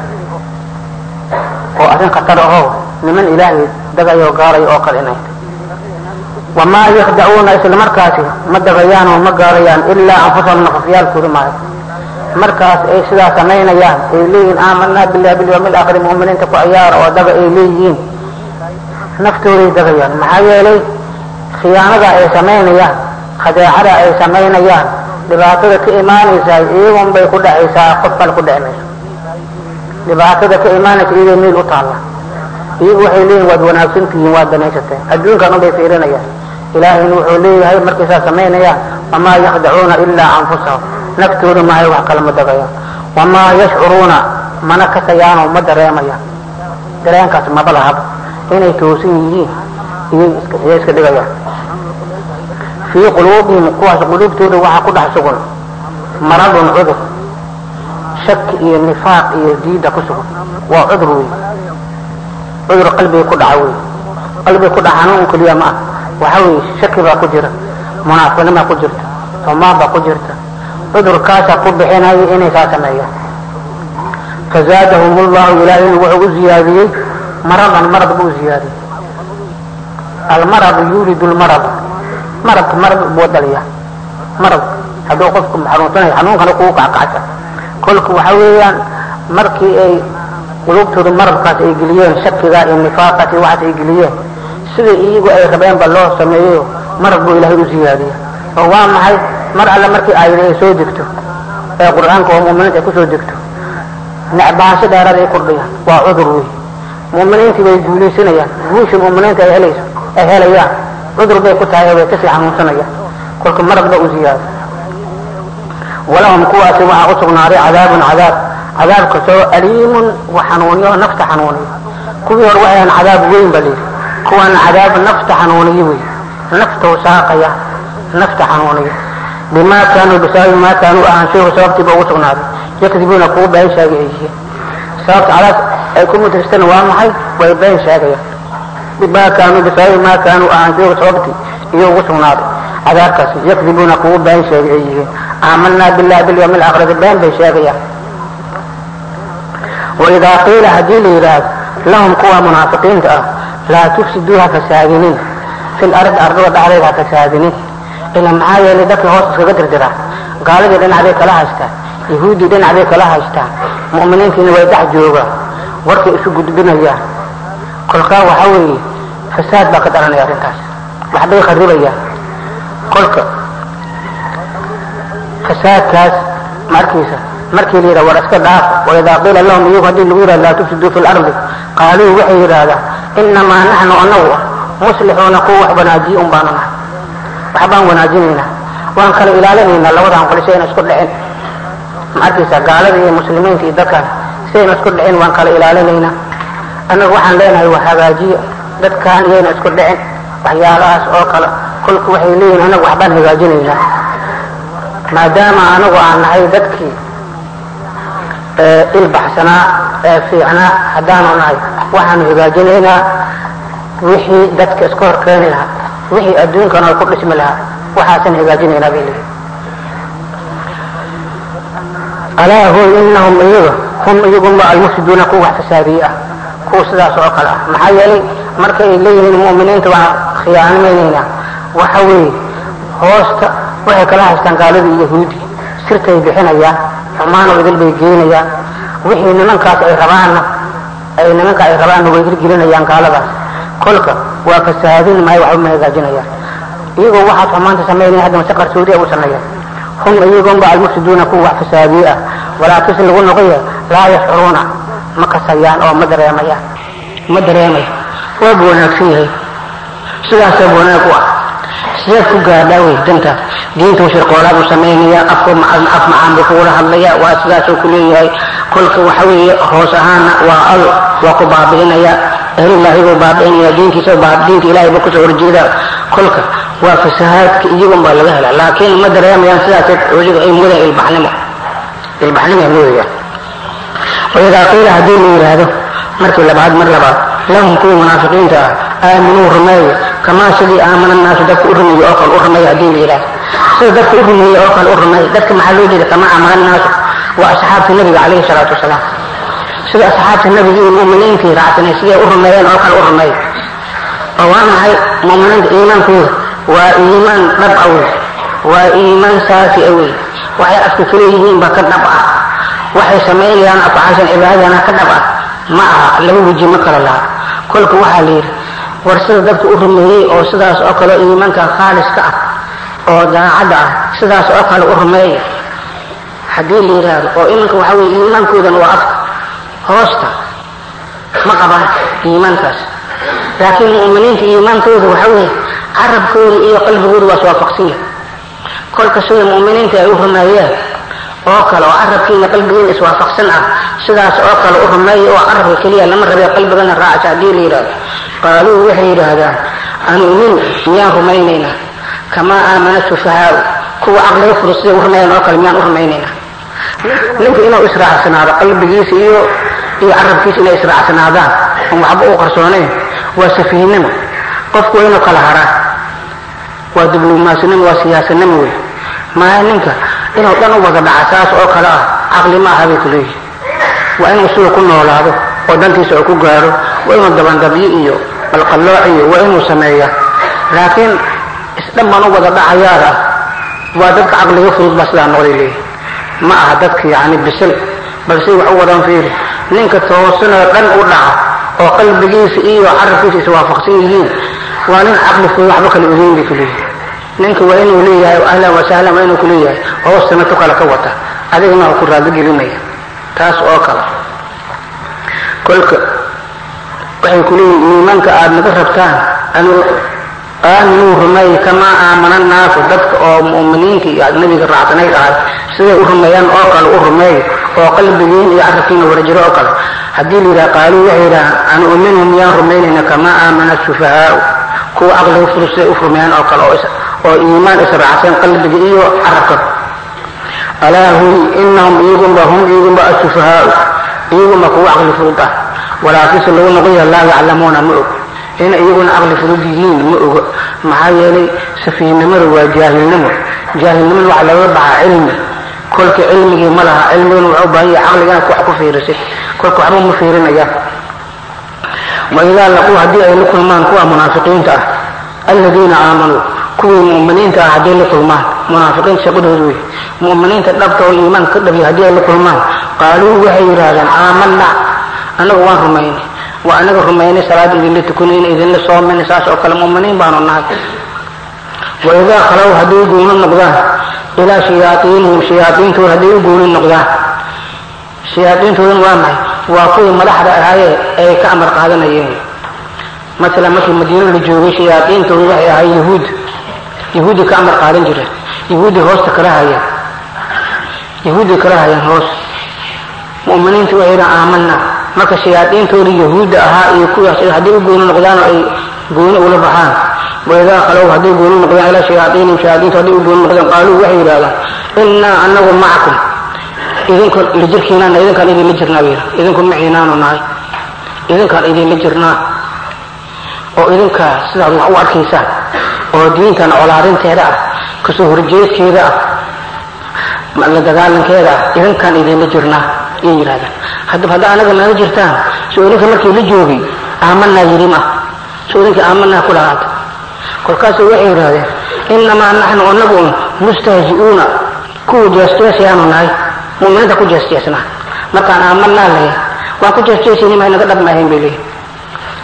Oo arrin khatar ahoo niman ilaahay dagayo gaarayo oo kale inay wamaa yakdacuuna isla markaasi ma dagayaan oo ma gaarayaan ilaa anfusahum nafafyaalkooda maayo. Markaas ay sidaa samaynayaan ay leeyihiin aamanaa billahi bilyawmi alaakhiri mu'miniinta ku ciyaara oo daga ay leeyihiin. Naftooday dagayaan maxaa yeelay khiyaanada ay samaynayaan khadeecada ay samaynayaan dhibaatada ka imaanaysaa iyagun bay ku dhacaysaa qof kale ku dhici dhibaatada ka imaanaysa iyagoo meel u taalla. Iyagu waxay leeyihiin waad wanaagsantihiin waad danaysateen adduunkan unbay fiirinayaan ilaahayna wuxuu leeyahay markay saa samaynayaan wamaa yakdacuuna ilaa anfusahum. Naftooda maahay wax kale ma dagayaan wamaa yashcuruuna mana kasayaanoo ma dareemayaan dareenkaas maba lahaba inay toosan yihiin iyay iska dhigayaan. Fii quluubihim kuwaas quluubtooda waxaa ku dhex sugan. Maradun cudur. Shaki iyo nifaaq iyo diida ku sugan. Waa cudur wey cudur qalbiga ku dhaca wey qalbiga ku dhaca xanuun keliya ma ah waxa weeye shaki baa ku jira munaafiqnimaa ku jirta xumaan baa ku jirta cudurkaasaa ku bixinaya inay saa sameeyaan fazaadahum llahu ilaahayna wuxuu u ziyaadiyey maradan marad buu ziyaadiyey. Almaradu yuuridu lmarada maradka marad buu dhaliya marad hadduu qofku xanuunsanayo xanuunkana kugu kackacsa kolka waxa weeyaan markii ay qulubtooda maradkaas ay geliyeen shakiga iyo nifaaqaas iyo waxaas ay geliyeen sida iyagu ay rabeenba loo sameeyo marad buu ilaahay u ziyaadiya oo waa maxay? Mar alle markii aayada ay soo degto ee qur'aanka oo mu'miniinta ay ku soo degto necbaansho dheeraad ay kordhayaan. Waa cudur wey mu'miniintii bay guulaysanayaan. Guusha mu'miniinta ay helayso ay helayaan. Cudur bay ku tahay way ka sii xanuunsanayaan. Kolka marad ba u ziyaada walahum kuwaasi waxaa u sugnaaday cadaabun cadaab. Cadaabka soo aliimun wa xanuuniyo nafta xanuuniyo kuwii hore waxay ahan cadaab weyn ba layidhi kuwaana cadaab nafta xanuuniyo wey naftau saaqaya nafta xanuuniyo bimaa kaanuu bisaabi maa kaanuu ahaanshuhu sababtiiba ugu sugnaaday. Yakdibuuna kuwa been sheegay ay yihiin. Sababta cadaab ay ku mudaystaan waa maxay? Way been sheegayaan bimaa kaanuu bisaabi maa kaanuu ahaanshuhu sababtii iyo ugu sugnaaday. Cadaabkaasi yakdibuuna kuwa been sheegay ay yihiin. Aamanaa billahi bilyawmi alaakhirati been bay sheegayaan waidaa qiila haddii la yidhaahdo lahum kuwa munaafiqiinta ah laa tufsiduu ha fasaadinin fi lardi ardada dhexdeeda ha fasaadinin. Ila maxaa yeelay dadka hoos iskaga dirdiraa? Gaaladii dhinac bay kala haystaan yahuuddii dhinac bay kala haystaan mu'miniintiina way dhex joogaan warkay isu gudbinayaan. Kolkaa waxa weeye fasaad baa ka dhalanaya arrintaas. Waxbay kharibayaan kolka fasaadkaas markiisa markii la yidhaha war iska dhaaf waidaa qiila lahum iyagu haddii lagu yidhahdo laa tufsiduu fi lardi qaaluu waxay yidhaahdaan inamaa naxnu anagu muslixuuna kuwa wax wanaajiye un nahay waxbaan wanaajinaynaa waan kala ilaalinaynaa labadan qoli si ayna isku dhicin ma gaalada iyo muslimiinta iyo dadkan si ayna isku dhicin waan kala ilaalinaynaa annagu waxaan leenahay wax hagaajiya dadkan iyayna isku dhicin waxyaalahaas oo kale kolku waxay leeyihiin anagu waxbaan hagaajinaynaa maadaama anagu aan nahay dadkii ilbaxsanaa ee fiicnaa haddaanu nahay. Waxaanu hagaajinaynaa wixii dadka iska hor keeni lahaa wixii adduunkan ay ku dhismi lahaa. Waxaasan hagaajinaynaa bay leeyihiin alaa hooy inahum iyaga hum iyaguma almufsiduuna kuwa wax fasaadiye ah kuwa sidaas oo kale ah. Maxaa yeelay marka ay leeyihiin mu'miniinta waan khiyaanimaynaynaa waxa weeye hoosta waxay kala haystaan gaaladii iyo yahuudi. Sirtay bixinayaan xumaanoo idil bay geynayaan wixii nimankaas ay rabaanna ay nimanka ay rabaanna way hirgelinayaan gaaladaas. Kolka waa fasaadin maayo waxba ma hagaajinayaan iyagoo waxaad xumaanta samaynaya haddana si qarsoodi u sameeya hum iyagoonba almufsiduuna kuwa wax fasaadiye ah. Walaakiinse lagu noqoya laa yashcuruuna. Ma kasayaan oo ma dareemayaan. Ma dareemaya waaba wanaagsan yahay. Sidaasaa wanaag u ah sideed ku gaadhaa danta diintuu shirqoolaad u samaynaya afku af macaan buu kugula hadlaya waa sidaasuu ku leeyahay kolka waxa weeye hoos ahaana waa al waa ku baabi'inaya ehlullahi buu baabi'inaya diinkiisa diinka ilahay buu kusoo horjeeda kolka waa fasahaadka iyagun baa laga hela laakiin ma dareemayaan sidaas culiga ay mudaan ilbaxnimo ilbaxnimo ay mudayaan waidaa qiila haddii la yidhaahdo markii labaad mar labaad lahum kuwii munaafiqiinta ah aaminuu rumeeye kamaa sidii aamana naasu dadka u rumeeye oo kale u rumeeye haddii la yidhahdo sida dadka u rumeeye oo kale u rumeeye dadka maxaa loo jeeda kamaa aamana naasu waa asxaabta nabiga calayhi salaatu wasalaam sida asxaabta nabiga iyo mu'miniintii raacsanay siday u rumeeyeen oo kale u rumeeye oo waa maxay mu'miniinta iimaankooda waa iimaan dhab a wey waa iimaan saafi war sida dadka u rumeeyey oo sidaas oo kale iimaanka khaaliska ah oo daacadda ah sidaas oo kale u rumeeya haddii la yidhaahdo oo iminka waxaa weye iimaankoodan waa afka hoosta ma qabaan iimaankaas. Laakiin mu'miniinta iimaankooda waxaa weeye carabkooda iyo qalbigooda waa iswaafaqsan yahay. Kolka sida mu'miniinta ay u rumeeyeen oo kale oo carabkiina qalbigiina iswaafaqsan ah sidaas oo kale u rumeeya oo carabka keliya lama rabe qalbigana raacsa haddii la yidhahdo qaaluu waxay yidhaahdaan anu'minu miyaan rumaynaynaa kamaa aamana sufahaau kuwa caqliga furu siday u rumeeyeen oo kale miyaan u rumaynaynaa ninka inuu israacsanaado qalbigiisa iyo iyo carabkiisa inay israacsanaadaan oon waxba u qarsoonayn waa safiihnimo qofku waa inuu kala haraa waa dibluumaasinimo waa siyaasanimo wey maya ninka inuu dhan u wada dhaca saas oo kale ah caqli ma aha bay ku leeyihi waa inuu sida ku noolaado oo dantiisa oo ku gaaro waa inuu dabandabyo iyo balqallooc iyo waa inuu sameeyaa. Laakiin isdhan baan u wada dhacayaad ah. Waa dadka caqliga fudud baa sidaa noqday leeyihi ma aha dadka yacni bisil balse wax u wadan fiiri. Ninka toosanoo dhan u dhaca oo qalbigiisa iyo carabkiisa iswaafaqsan yihiin waa nin caqli fudud waxba kala ogeyn bay ku ninka waa inuu leeyahay ahlan wasahlan waa inuu ku leeyahay hoostana tu kale ka wata. Adigana waa ku raadigelinaya taas oo kale. Kolka waxay ku leeyihin iimaanka aada naga rabtaan aaminuu rumeey kamaa aamana naasu dadka oo mu'miniinta iyo nabiga raacsanayd ahay siday u rumeeyaan oo kale u rumeey oo qalbigiin iyo carabkiina wada jiro oo kale haddii la yidhaha qaaluu waxay yidhahaan anu'minu miyaan rumaynayna kamaa aamana sufahaau kuwa caqliga fudud siday u rumeeyaan oo kale oo iimaan israacsan qalbiga iyo carabka alaa hum inahum iyagunba hum iyagunba asufahaau iyagunba kuwa caqli fudud ah walaakiinse lagu noqoya laa yaclamuuna ma og. In iyaguna caqli fudud yihiin ma oga maxaa yeelay safiihnimada waa jaahilnimo. Jaahilnimada waxa laga baxaa cilmi. Kolka cilmigii ma laha cilmigana wuxuu u baahan yahay caqligana wax ku fiirisid. Kolka waxba ma fiirinayaan waidaa laquu haddii ay la kulmaan kuwa munaafiqiinta ah. Aladiina aamanuu kuwii mu'miniinta ah hadday la kulmaan. Munaafiqiinta shaqadooda wey mu'miniinta dhabta oo iimaanka ka dhabiya haddii ay la kulmaan. Qaaluu waxay yidhaahdaan aamanna anagu waan rumaynay. Waa anaga rumaynay salaada idinla tukanayna idinla soomayna saas oo kale mu'miniin baanu nahay. Waidaa khalow hadday gooni noqdaan ilaa shayaaiinihim shayaaiintooda hadday u gooni noqdaan shayaaiintoodan waa maxay? Waa kuwii madaxda ahaayee ay ka amar qaadanayeen. Masalan markii madiino la joogay shayaaiintooda waxay ahay yahuud yahuudi ka amar qaadan jireen. Yahuudi hoosta kala hayaan yahuudi kala hayaan hoos. Mu'miniinta waxay yidhahan aamanna marka shayaaiintooda yahuudda ahaa iyo kuwaas hadday u gooni noqdaan oo ay gooni ula baxaan waidaa khalow hadday gooni noqdaan ilaa shayaaiinihim shayaaiintu hadday u gooni noqdaan qaaluu waxay yidhahdaan innaa anagu macakum idinka la jirkiinana idinkaan idinla jirnaa bay yidhaha idinku maciinaanu nahay idinkaan idinla jirnaa. Oo idinka sidaad wax u arkaysaan oo diintan colaarinteeda ah ka soo horjeedkeeda ah la dagaalankeeda ah idinkaan idinla jirnaa yay yidhahdaan haddaba hadda anaga nala jirtaan soo idinka markii la joogay aamanaa yidhi ma soo idinka aamanaa ku dhahaata kolkaasu waxay yidhahdeen innamaa naxnu anagu un mustahzi'uuna. Kuwa jeesjeesayaanu nahay mu'miniinta ku jeesjeesnaa. Markaan aamanaa lahay waan ku jeesjeesayni ma naga dhab maahayn bay leeyihiin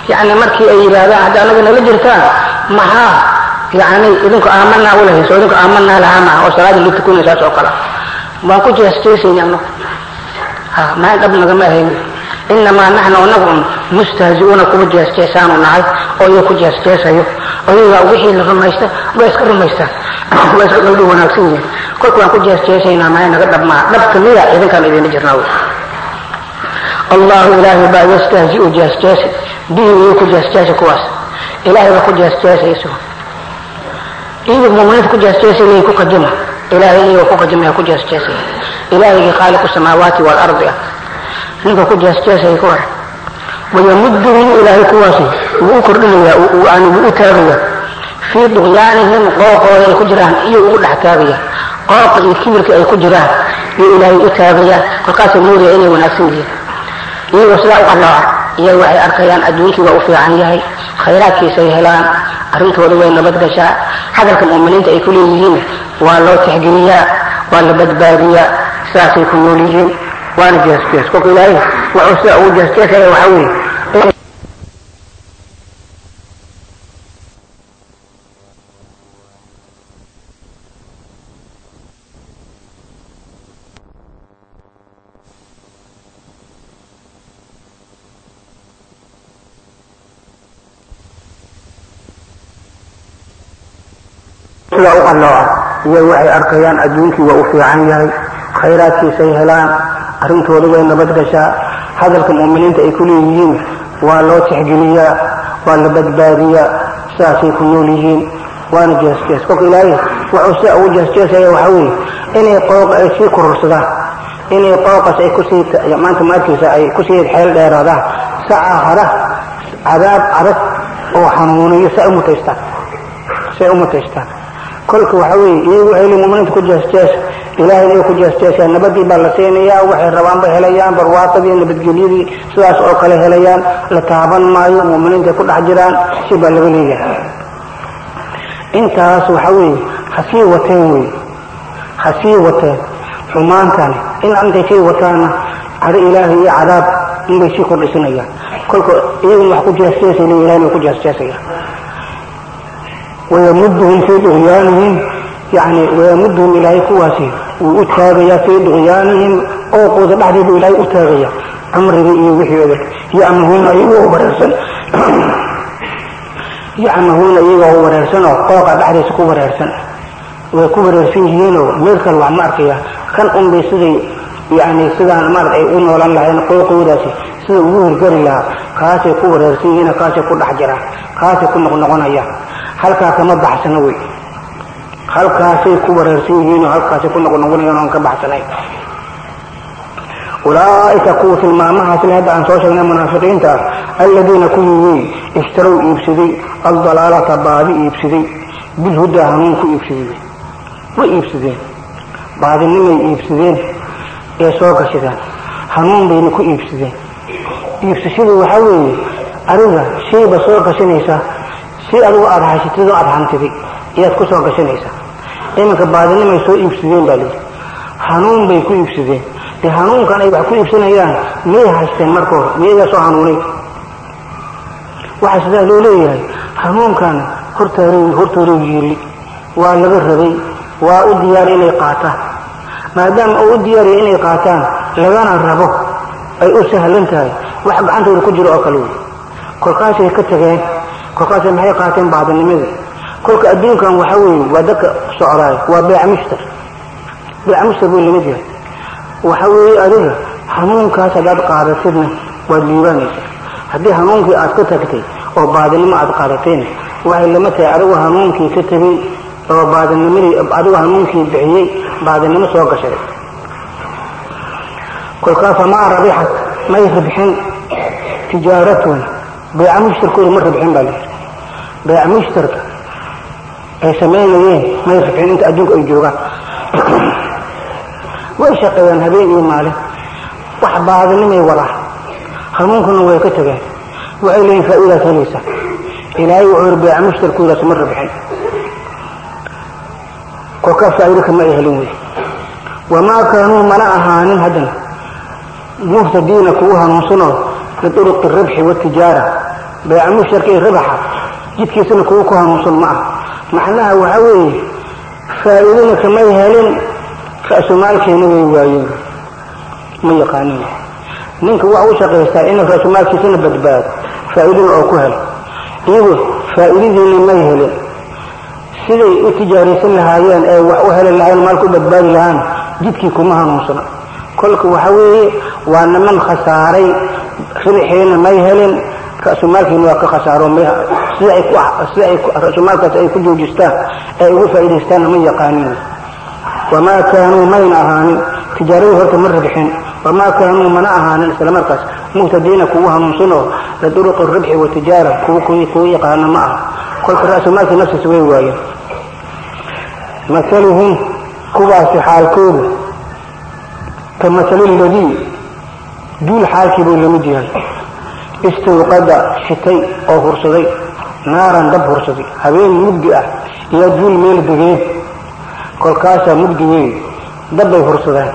yacni markii ay yidhaahdaan hadda anaga nala jirtaan maxaa yani idinku aamanaa ulahayso idinku aamanaa lahaa maaha oo salaada la tukanay saas oo kale. Waan ku jeesjeesayna anagu ha maa dhab nagama ahayn. Inamaa naxnu anagu un mustahzi'uuna kuwa jeesjeesaanu nahay oo iyaga ku jeesjeesayo. Oo iyaga wixii la rumaysta waa iska rumaystaan waa iska qalbi wanaagsan yihiin kolka waan ku jeesjeesaynaa maa naga dhab maaha dhabka miya idinkaan idina jirnaa allahu ilaahay baa yastahzi'u jeesjeesi bihi iyo ku jeesjeesa kuwaas. Ilaahay baa ku jeesjeesayso. Iyaga muminiinta ku jeesjeesay ku qadima. Ilaahay iyaga ku qadimaya ku jeesjeesaya إلهي خالق السماوات والأرض. نيكو كو جاس جاس هي ويمدهم إلى الكواسي وكر لي يعني وأن يؤتابي في طغيانهم قوق الكجران. إي أولى حكابي قوق الكبر كي الكجران. إي إلى يؤتابي وقاس النور إلي ونفسي إي وسلاء الله. إي وعي أركيان أدوش وأوفي عن يهي خيرات كي سيهلان. أريت ولوين نبت غشاء حذر المؤمنين تأكلين مهم والله تحقنيا والله بدباريا sidaasay ku nool yihiin waana jeesjees kolka ilaahay wuxuu sida ugu jeesjeesaya waxaa weeye. Sida u iyaga waxay arkayaan adduunkii waa u fiican yahay khayraadkiisay helaan arrintooda way nabad gashaa hadalka mu'miniinta ay ku leeyihiin waa loo tixgeliyaa waa la badbaadiyaa sidaasay ku nool yihiin waana jeesjees. Kolka ilaahay wuxuu sida ugu jeesjeesaya waxaa weeye inay qooqa ay sii kororsadaan inay qooqas ay ku sii maanta maadkiisa ay ku sii xeel dheeraadaan saca hara cadaab adag oo xanuuniyo si ay u mutaystaan si ay u kolka waxa weeye iyagu waxay leeyihiin muminiinta ku jeesjees ilaahay inay ku jeesjeesaan nabadii baa la siinayaa waxay rabaan bay helayaan barwaaqadii nabadgelyadii sidaas oo kale helayaan. La taaban maayo muminiinta ku dhex jiraan si baa laga leeyahay. Intaas waxa weeye ha sii wateen wey ha sii wateen. Xumaantani in intay sii wataanna cadho ilaahay iyo cadaab inbay sii kordhisanayaan. Kolka iyaguna wax ku ilahay inay ku jeesjeesayaan wayamuduhum fii duqyaanihim yani wayamuduhum ilaahay kuwaasi wuu u taagayaa fii duqyaanihim ooqooda dhexdeedu ilaahay u taagaya. Cumriga iyo wixii odol yamahuuna iyagoo wareersan. Yacmahuuna iyagoo wareersan oo qooqa dhexdiisa ku wareersan. Way ku wareersan yihiinoo meel kale wax ma arkaya kan unbay siday yani sidaan maarad ay u noolan lahayn qooqoodaasi sida ugu hirgari lahaa. Kaasay ku wareersan yihiin kaasay ku dhex jiraan. Kaasay ku noqnoqonayaan halkaa kama baxsana wey halkaasay ku wareersan yihiinoo halkaasay ku noqnoqonayaan oon ka baxsanayn. Ulaaika kuwa tilmaamahaas le hadda aan soo sheegnay munaafiqiinta ah alladiina kuwii wey ishtarow iibsaday aldalaalata baadi iibsaday bilhudaa hanuun ku iibsaday. Way iibsadeen? Baadinimay iibsadeen? Ee soo gashadeen? Hanuun bayna ku iibsadeen? Iibsashadu waxaa weeye adiga shayba soo gashanaysaa si adigu aada haysatid oo aada hantiday ayaad ku soo gashanaysaa iminka baadinimay soo iibsadeen baa layidhi. Hanuun bay ku iibsadeen. Dee hanuunkan ay wax ku iibsanayaan miyay haysteen marka hore? Miyagaa soo hanuunay waxaa sidaa loo leeyahay hanuunkan hortooda yiili waa laga rabay waa u diyaari inay qaataan maadaama uu u diyaariya inay qaataan lagana rabo ay u sahlan tahay. Wax gacantooda ku jiro oo kale wey kolkaasay ka tageen kolkaasay maxay qaateen baadinimadii kolka adduunkan waxa weeye waa dadka socdaay waa beec mushtar beec mushtar buu la mid yahay waxa weeye adiga hanuunkaas haddaad qaadatidna waad liibaanaysa haddii hanuunkii aad ka tagtay oo baadinimo aad qaadatayna waxay lama tahay adigu hanuunkii ka tegey oo baadinimadii adigu hanuunkii bixiyey baadinimo soo gashay. Kolkaasa maa rabixat may ribxin tijaaratun. Beeca ma ribxin baa layidhi beeca ay samaynayeen may ribxin inta adduunka ay joogaan way shaqeeyaan habeen iyo maalin wax baadinimay wadaan hanuunkuna way ka tageen. Waxay leeyihiin faa'iidaad helaysa. Ilaahay wuxuu yidhi beeca mushtarkoodaas ma rabxin kolkaa faa'iido kama ay helin wey. Wamaa kaanuu mana ahaanin haddana. Muhtadiina kugu hanuunsanoo liduruqi rabxi watijaara beeca mushtarka iyo rabaxa. Jidkiisana kugu ku hanuunsan ma ah macnaha waxaa weeye faa'iidana kamay helin ra'sumaalkeena way waayeen ma yaqaanin ninka waxa u shaqaystaa inuu ra'sumaalkiisana badbaado faa'iidana oo ku helo. Iyagu faa'iidadiina may helin. Siday u tijaaraysan lahaayeen ee wax u heli lahayn maalku badbaadi lahaan jidkii kuma hanuunsana kolka waxa weeye waa niman khasaaray ribixiina may helin ra'sumaalkiina waa ka khasaaro sida ay ay ra'sumaalkaas ay ku joojistaan ee ugu faa'iidaystaanna ma yaqaanin wamaa kaanuu mayna ahaanin tijaaradii horta ma rabixin wamaa kaanuu mana ahaanin isla markaas muhtadiina kugu hanuunsanoo liduruqi ribxi watijaara kuwa yaqaana ma aha. Kolka ra'sumaalkii naftiisa way waayeen. Masaluhum kuwaasi xaalkoodu ka masali ladii duul xaalkii buu la mid yahay istawqada shitay oo hursaday naaran dab hursaday habeen mugdi ah iyo duul meel degeed kolkaasaa mugdi wey dabbay hursadeen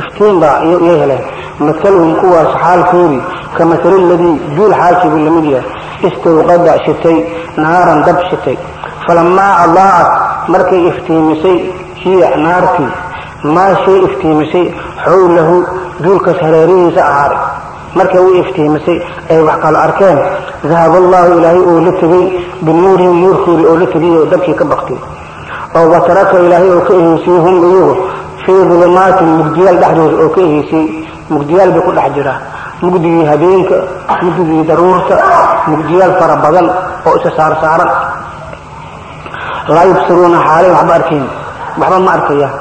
iftiin baa iyay heleen. Masaluhum kuwaas xaalkoodii ka masali ladii duul xaalkii buu la mid yahay. Istawqada shitay naaran dab shitay falamaa adaacat markay iftiimisay hiya naartii maa shay iftiimisay xowlahu duulkaas hareerihiisa ahaaday markay u iftiimisay ay wax kala arkeen dahab allahu ilaahay oo la tegey binuurihim nuurkoodii oo la tegay oo dabkii ka baktay. Oo wataraka ilaahay oo ka eheysiyey hum iyagu fii dulumaatin mugdiyaal dhexdooda oo ka eheysiyey mugdiyaal bay ku dhex jiraa mugdigii habeenka mugdigii daruurta mugdiyaal fara badan oo isa saarsaaran laa yubsiruuna xaalay waxba arkayn waxba ma arkayaan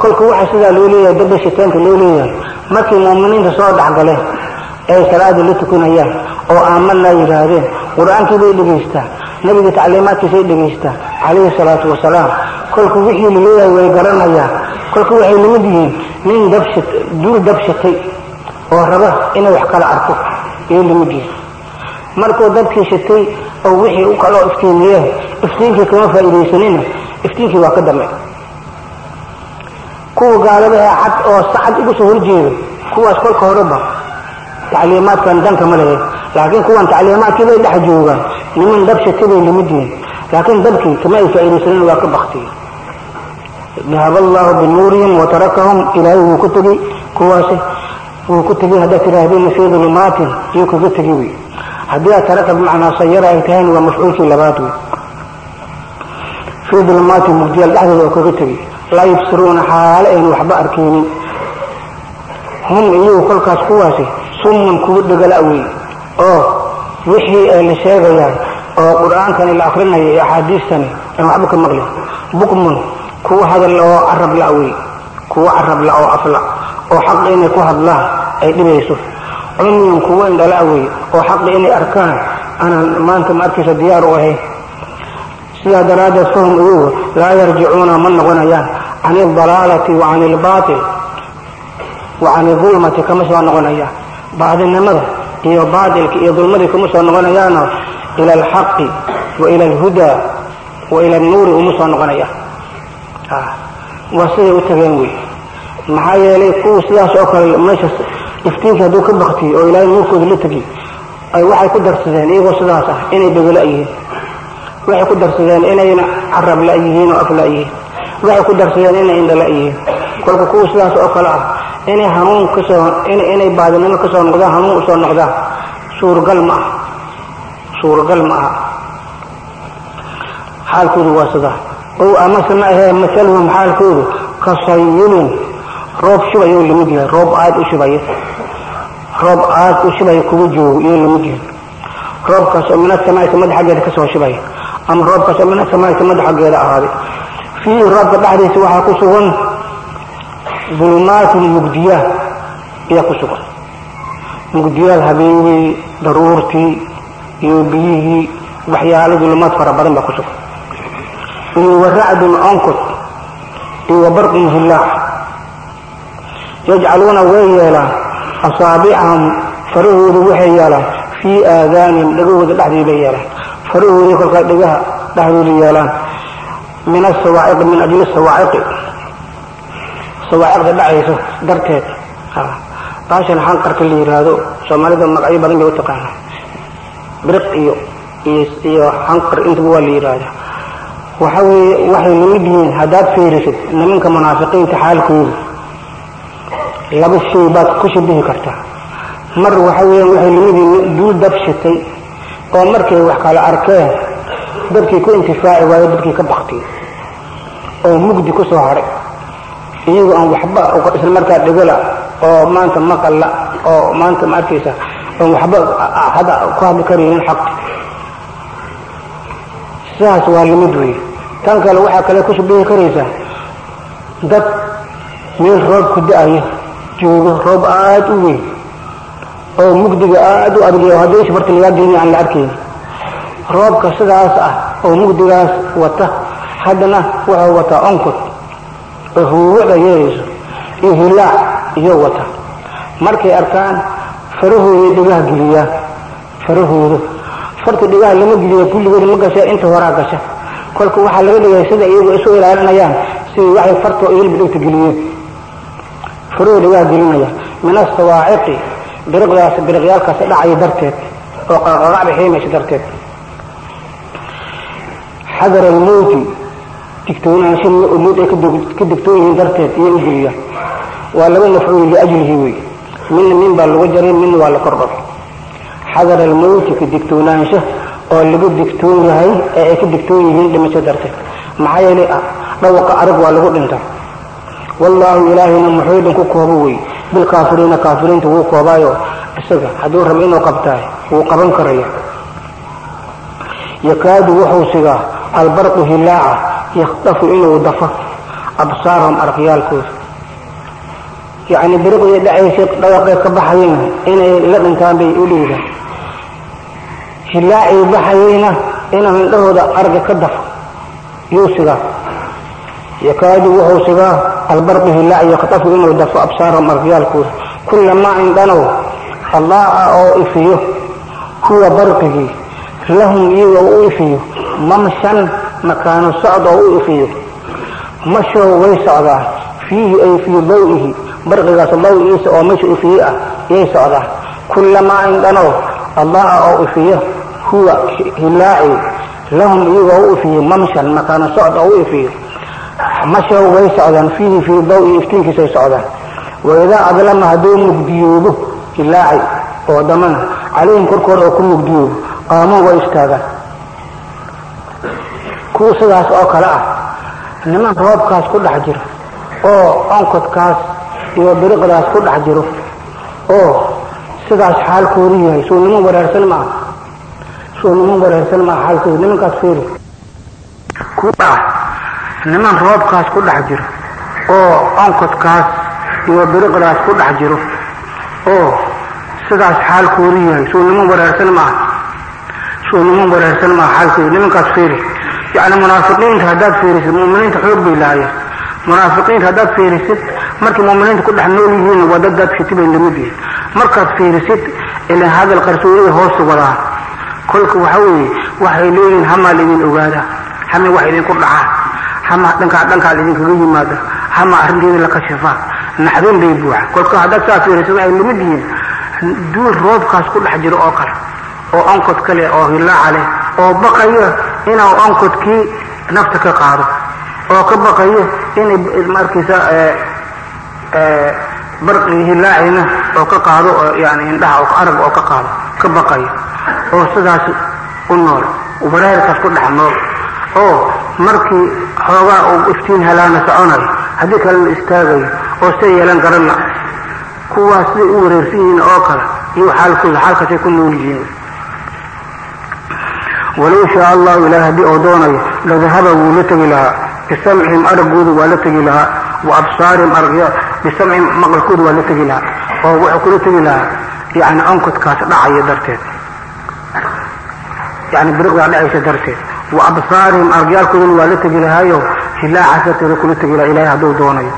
kolka waxa sidaa loo leeyahay dabba shitaanka loo leeyahay markay muuminiinta soo dhexgaleen ay salaada la tukanayaan oo aamanaa yidhaahdeen qur'aankii bay dhegaystaan nabiga tacliimaadkiisay dhegaystaan calayhi salaatu wasalaam. Kolka wixii la leeyahay way garanayaan kolka waxay la mid yihiin nin dabshat duur dabshatay oo raba inuu wax kala arko ayay la mid yihiin. Markuu dabkii shatay oo wixii u kaloo iftiimiyeen iftiinkii kama faa'iidaysanina iftiinkii waa ka dame kuwa gaaladaha cad oo sacad ugu soo horjeedo kuwaas kolka horeba tacliimaadkan danka ma lehe laakiin kuwan tacliimaadkii bay dhex joogaan. Niman dab shati bay la mid yihiin laakiin dabkii kama ay faa'iidaysanin waa ka baktiyey dahab allahu binuurihim watarakahum ilaahay wuu ku tegi. Kuwaasi wuu ku tegi. Haddaad tidhaahdeen fii dulumaatin iyuu kaga tegi wey haddii aad taraka bimacnaa sayara ay tahayn waa mafcuulkii labaad wey fii dulumaatin mugdiyaal dhexdooda oo kaga tegi. Laa yubsiruuna xaale aynu waxba arkaynin hum iyagu kolkaas kuwaasi summun kuwa dhegala wey oo wixii ay la sheegayaan oo qur'aankani la akrinayo iyo axaadiistani aan waxba ka maqlin. Bukmun kuwa hadal oo carab la wey kuwa carab la oo afla. Oo xaqi inay ku hadlaan ay dhibayso. Cumyun kuwa indhala wey oo xaqi inay arkaan aanan maanta ma arkaysa diyaar u ahayn. Sidaa daraaddeed fahum iyagu laa yarjicuuna ma noqonayaan can aldalaalati wa can albaatil wa can kama soo noqonayaan baadinimada iyo baatilka iyo dulmadii kuma soo noqonayaanoo ila alxaqi wa ila alhudaa wa ila alnuuri uma soo noqonayaan waa siday u tageen wey maxaa yeelay kuwa sidaas oo kale meesha iftiinka hadduu ka baktiyo oo ilaahay nuurkooda la tegiy ay waxay ku darsadeen iyagoo sidaas ah inay dhegala yihiin waxay ku darsadeen inayna carab la yihiin oo af yihiin waxay ku darsadeen inay indhala yihiin kolka kuwa sidaas oo kale ah inay hanuun ka soo inay baadinimo ka soo noqdaan hanuun u soo noqdaan suuragal ma aha. Suuragal ma aha. Xaalkoodu waa sidaa. Ow amase ma ahee masaluhum xaalkoodu ka sayilin roob shubayou la mid yahay. Roob aad u shubaya roob aad u shubaya kuga joogo iyou la mid yahay. Roobkaas oo min asamaai samada xaggeeda ka soo shubaya ama roobkaas oo min asamaai samada xaggeeda ahaaday. Fiihi roobka dhexdiisa waxaa ku sugan dulumaatun mugdiyaal ayaa ku sugan. Mugdiyaal habeenkii daruurtii iyo biyihii waxyaalo dulumaad fara badan baa ku sugan. Iyo waracdun onkod iyo wabarqun hillaac yajcaluuna way yeelaan asaabicahum farahooda waxay yeelaan fii aadaanihim dhegahooda dhexdii bay yeelaan. Farahoodii kolkaa dhegaha dhexdooda yeelaan min asawaaciqi min ajli sawaaciqi sawaaciqda dhacaysa darteed. Baashan xanqarka la yidhaahdo soomaalida magacyo badan bay u biriq iyo iyo xanqar intaba waa la yidhaahdaa waxa weeye waxay la mid yihiin haddaad fiirisid nimanka munaafiqiinta xaalkooda. Laba shay baad ku shabihi kartaa. Mar waxa weeyaan waxay la mid yihiin duul dab shitay oo markay wax kala arkeen dadkii ku intifaaci waayo dadkii ka baktiyay oo mugdi ku soo haray iyagoo aan waxba isla markaa dhigala oo maanta maqalla oo maanta ma arkaysa oon waxba hadda ku hadli karaynin xaqi sidaas waa la mid weeye. Tan kale waxaa kale ku shabihi karaysaa dad meel roob ku da'ayo joogo roob aada u weyn oo mugdiga aada u adagay oo haddii isbarta lagaa geeniy aan la arkayni roobka sidaas ah oo mugdigaas wata haddana wuxuu wataa onkod oo huwada yeerayso iyo hilaac iyo wata. Markay arkaan farahooday dhigaha geliyaan farahooda farta dhigaha lama geliya kulligood ma gasha inta horaa gasha. Kolka waxaa laga dhigaya sida iyagu isu ilaalinayaan sidii waxay fartoo hilba dhigta geliyeen farahooda dhigaha gelinaya. Min asawaaciqi biriqdaas biriqyaalkaas dhacaya darteed oo qaqaqacda xiimaysa darteed. Xadar almowti digtoonaansha mowd ay ka digtoon yihiin darteed iyo u waa laba mafcuul liajlihi wey midna min baa lagu jaray midna waa la kordhor xadar almowti ka digtoonaansha oo lagu digtoon yahay ee ay ka digtoon yihiin dhimasho darteed. Maxaa yeelay dhawaqa arag waa lagu dhintaa. Wallaahu ilaahayna muxuu dhan ku koobo wey bilkaafiriina kaafiriinta wuu koobaayo. Isaga hadduu rabo inuu qabtaay wuu qaban karaya yakaadu wuxuu sigaa albarqu hilaaca yakhdafu inuu dafo absaarahum arqyaalkooda yacni biriqdii dhacaysa dhawaqay ka baxayeen inay la dhintaan bay u dhiidaan hilaacii baxayeyna inuu indhahooda arga ka dafo yuu sigaa yakaadu wuxuu sigaa albarqu hilaac yakhdafu inuu dafo absaarahum arqyaalkooda kullamaa indhanow allaaca oo ifiyo huwa barqigii lahum iyaga u ifiyo mamshan makaano socd oo u ifiyo. Mashow way socdaan fiihi ay fii dawihi barqigaas dawigiisa oo meesha ifiye ah yay socdaan kullamaa indhanow allaha oo ifiyo huwa hilaaci. Lahum iyaga oo u ifiyo mamshan makaano socd oo u ifiyo. Mashow way socdaan fiihi fii dawihi iftiinkiisay socdaan waidaa adlama hadduu mugdiyoobo hilaaci oo damana calayhim korkooda oo ku mugdiyoobo. Qaamuun way istaagaan kuwa sidaas oo kale ah. Niman roobkaas ku dhex jiro oo onkodkaas iyo biriqdaas ku dhex jiro oo sidaas xaalkoodu yahay suu niman wareersan ma aha. Suu niman wareersan ma aha xaalkoodu nimankaas feeri. Kuwa ah niman roobkaas ku dhex jiro oo onkodkaas iyo biriqdaas ku dhex jiro oo sidaas xaalkoodu yahay suu niman wareersan ma aha. Suu niman wareersan ma aha xaalkoodu nimankaas feeri yani munaafiqiinta haddaad fiirisid muminiinta xoog bay lahaayeen. Munaafiqiinta haddaad fiirisid markay muminiinta ku dhex nool yihiin waa dad daad fiti bay la mid yihiin. Markaad fiirisid ilan hadal qarsoonida hoosta wadaa kolka waxa weeye waxay leeyihiin hamaa laidin ogaada hama wax idinku dhacaa hama dhankaa dhankaa laidinkaga yimaada hama arrinteeda la kashifaa naxdin bay buuxa. Kolka haddaad saa fiirisid waxay la mid yihiin duul roobkaas ku dhex jiro oo kale oo onkod kale oo hilaaca leh oo baqayo inuu onkodkii nafta ka qaado oo ka baqayo inay markiisa barqii hilaacina oo ka qaado yani indhaha arag oo ka qaado ka baqayo oo sidaas u nool. Wareerkaas ku dhex nool. Oo markii xoogaa uu iftiin helaana soconayo haddii kalena istaagayo oo siday yeelan garanna kuwaas siday u wareersan yihiin oo kale iyo xaalkooda xaalkaasay ku nool yihiin walow shaa allahu ilaah haddii oo doonayo ladahaba wuu la tegi lahaa. Bisamcihim araggooda waa la tegi lahaa. Wa absaarihim aragya bisamcihim maqalkooda waa la tegi lahaa. Oo wuxuu kula tegi lahaa yani onkodkaas dhacaya darteed. Yani biriqdaa dhacaysa darteed. Wa absaarihim aragyaalkoodana waa la tegi lahaayo. Hilaacaas kula tegi lahaa ilahay hadduu doonayo.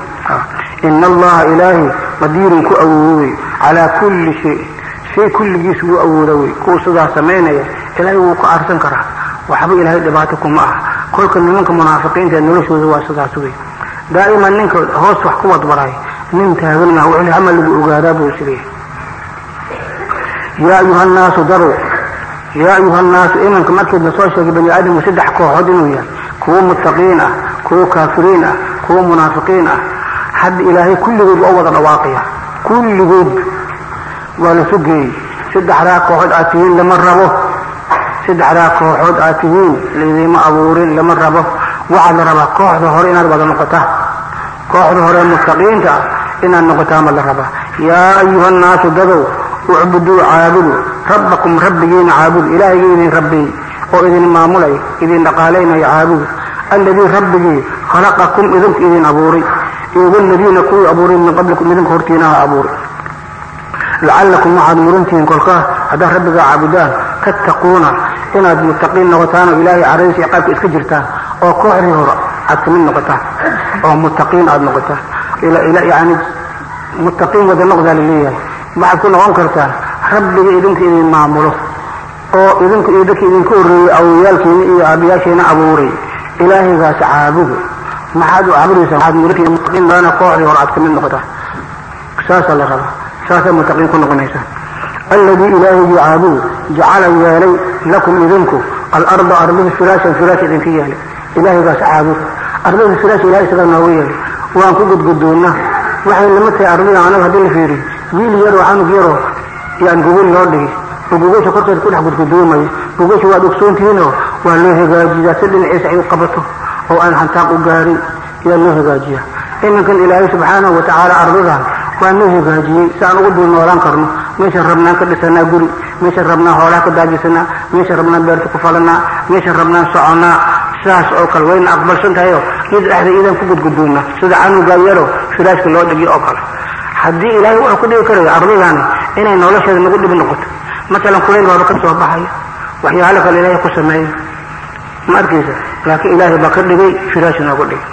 Ina allaha ilaahay qadiirun ku awoodo wey calaa kulli shay shay kulligiis wuu awooda wey. Kuwa sidaa samaynaya ilaahay wuu ka aarsan karaa. Waxba ilaahay dhibaato kuma aha. Kolka nimanka munaafiqiinta ee noloshooda waa sidaas wey daa'iman ninka hoos wax ku wadbaraay. Nin taagan maa wuxuu hama lagu ogaadaa buu is leeyahay yaa ayuha nnaasu darow yaa ayuha annaasu imanka markii la soo sheegay bani aadamku saddex kooxood inuu yahay. Kuwo muttaqiin ah kuwo kaafiriin ah kuwo munaafiqiin ah. Hadda ilaahay kulligood waa u wada dhawaaqaya kulligood waa la sugeeyey saddexdaa kooxood aad tihiin lama rabo saddexdaa kooxood aad tihiin laydima abuurin lama rabo. Waxaa la rabaa kooxda hore inaad wada noqotaa. Kooxda hore muttaqiinta ah inaad noqotaa ma la rabaa. Yaa ayuha annaasu dadow ucbuduu caabudu. Rabbakum rabbigiina caabudu ilaahigii idin rabbiyey oo idin maamulay idin dhaqaalaynaya caabudu. Alladii rabbigii khalaqakum idinku idin abuuray. Iyo waladiina abuuray min qablikum idinka hortiinaha abuuray lacallakum waxaad murantihiin kolkaa haddaad rabbigaa caabudaan tattaquuna inaad muttaqiin noqotaan oo ilaahay caradiisa ciqaabka iska jirtaan oo kooxdii hore aad ka mid noqotaan oo muttaqiin aad noqotaan yani muttaqiin wada noqdaa la leeyahay waxaad ku noqon kartaan rabbiga idinka idin maamulo oo idinku iyo idinka horreeyey awoyaalkiina iyo aabayaashiina abuuray. Ilaahaygaas caabudu maxaad u caabudaysaa waxaad murantihiin muttaqiin badana kooxdii hore aad ka mid noqotaan saasaa la rabaa saasaa muttaqiin ku noqonaysaa alladii ilaahigii caabudu jacala yeelay lakum idinku alarda ardada firaashan firaash idinka yeelay ilaahaygaas caabud ardada firaash ilahay isagaa nooga yeelay waan ku gudgudoonnaa waxay lama tahay ardada anaga haddii la fiiriyo wiil yaroo canug yaroo yaan gogol loo dhigay oo gogasha korteeda ku dhex gudgudoomayo gogasha waad ogsoontihiinoo waa loo hagaajiyaa. Si dhinaciisa ay u qabato oo aan hantaaq u gaarin yaa loo hagaajiyaa. Iminkan ilaahay subxaanahu watacaala ardadan waa noo hagaajiyey. Si aan ugu dul noolaan karno meeshaan rabnaan ka dhisanaa guri meeshaan rabnaan hoolaha ka daajisanaa meeshaan rabnaan beerta ku falanaa meeshaan rabnaan soconnaa sidaas oo kale wayna aqbalsan tahayoo iyada dhexda iidaan ku gudgudoonnaa sida canugaa yaro firaashka loo dhigiyo oo kale. Haddii ilaahay wuxuu ku dhigi karaya ardadani inay nolosheeda nagu dhib noqoto masalan kulayl baaba ka soo baxaya waxyaalo kale ilaahay ku sameeya ma arkaysa laakiin ilaahay baa ka dhigay firaash noogu dhigay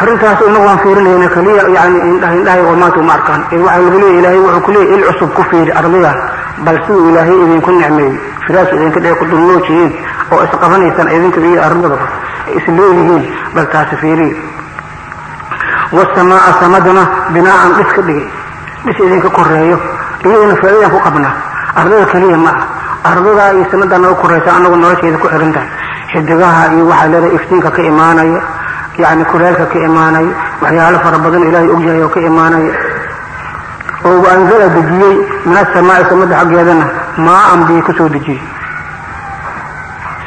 arrintaas inagu waan fiirinayna keliya yani indhaha indhahay wamaanta uma arkaan. Ee waxaa lagu leeyahy ilaahay wuxuu ku leeyahy il cusub ku fiiri ardadan bal siduu ilaahay idinku nicmeeyey firaash idinka dhee ku dulnoojihiin oo isqabanaysaan idinka iyo ardadaba isleeyihiin bal taasi fiiriya wasamaa samadana binaaan dhis ka dhigay. Dhis idinka koreeyo iyadana faa'iidaan ku qabnaa. Ardada keliya ma ah ardadaa iyo samadaa naga koraysa anagu nolosheeda ku tahay. Xidigaha iyo waxaa leedahay iftiinka ka imaanaya yani kuleelka ka imaanaya waxyaalo fara badan ilaahay ogyahay oo ka imaanaya oo waanzala dejiyey min asamaai samada xaggeedana maaan biyo ka soo dejiyey.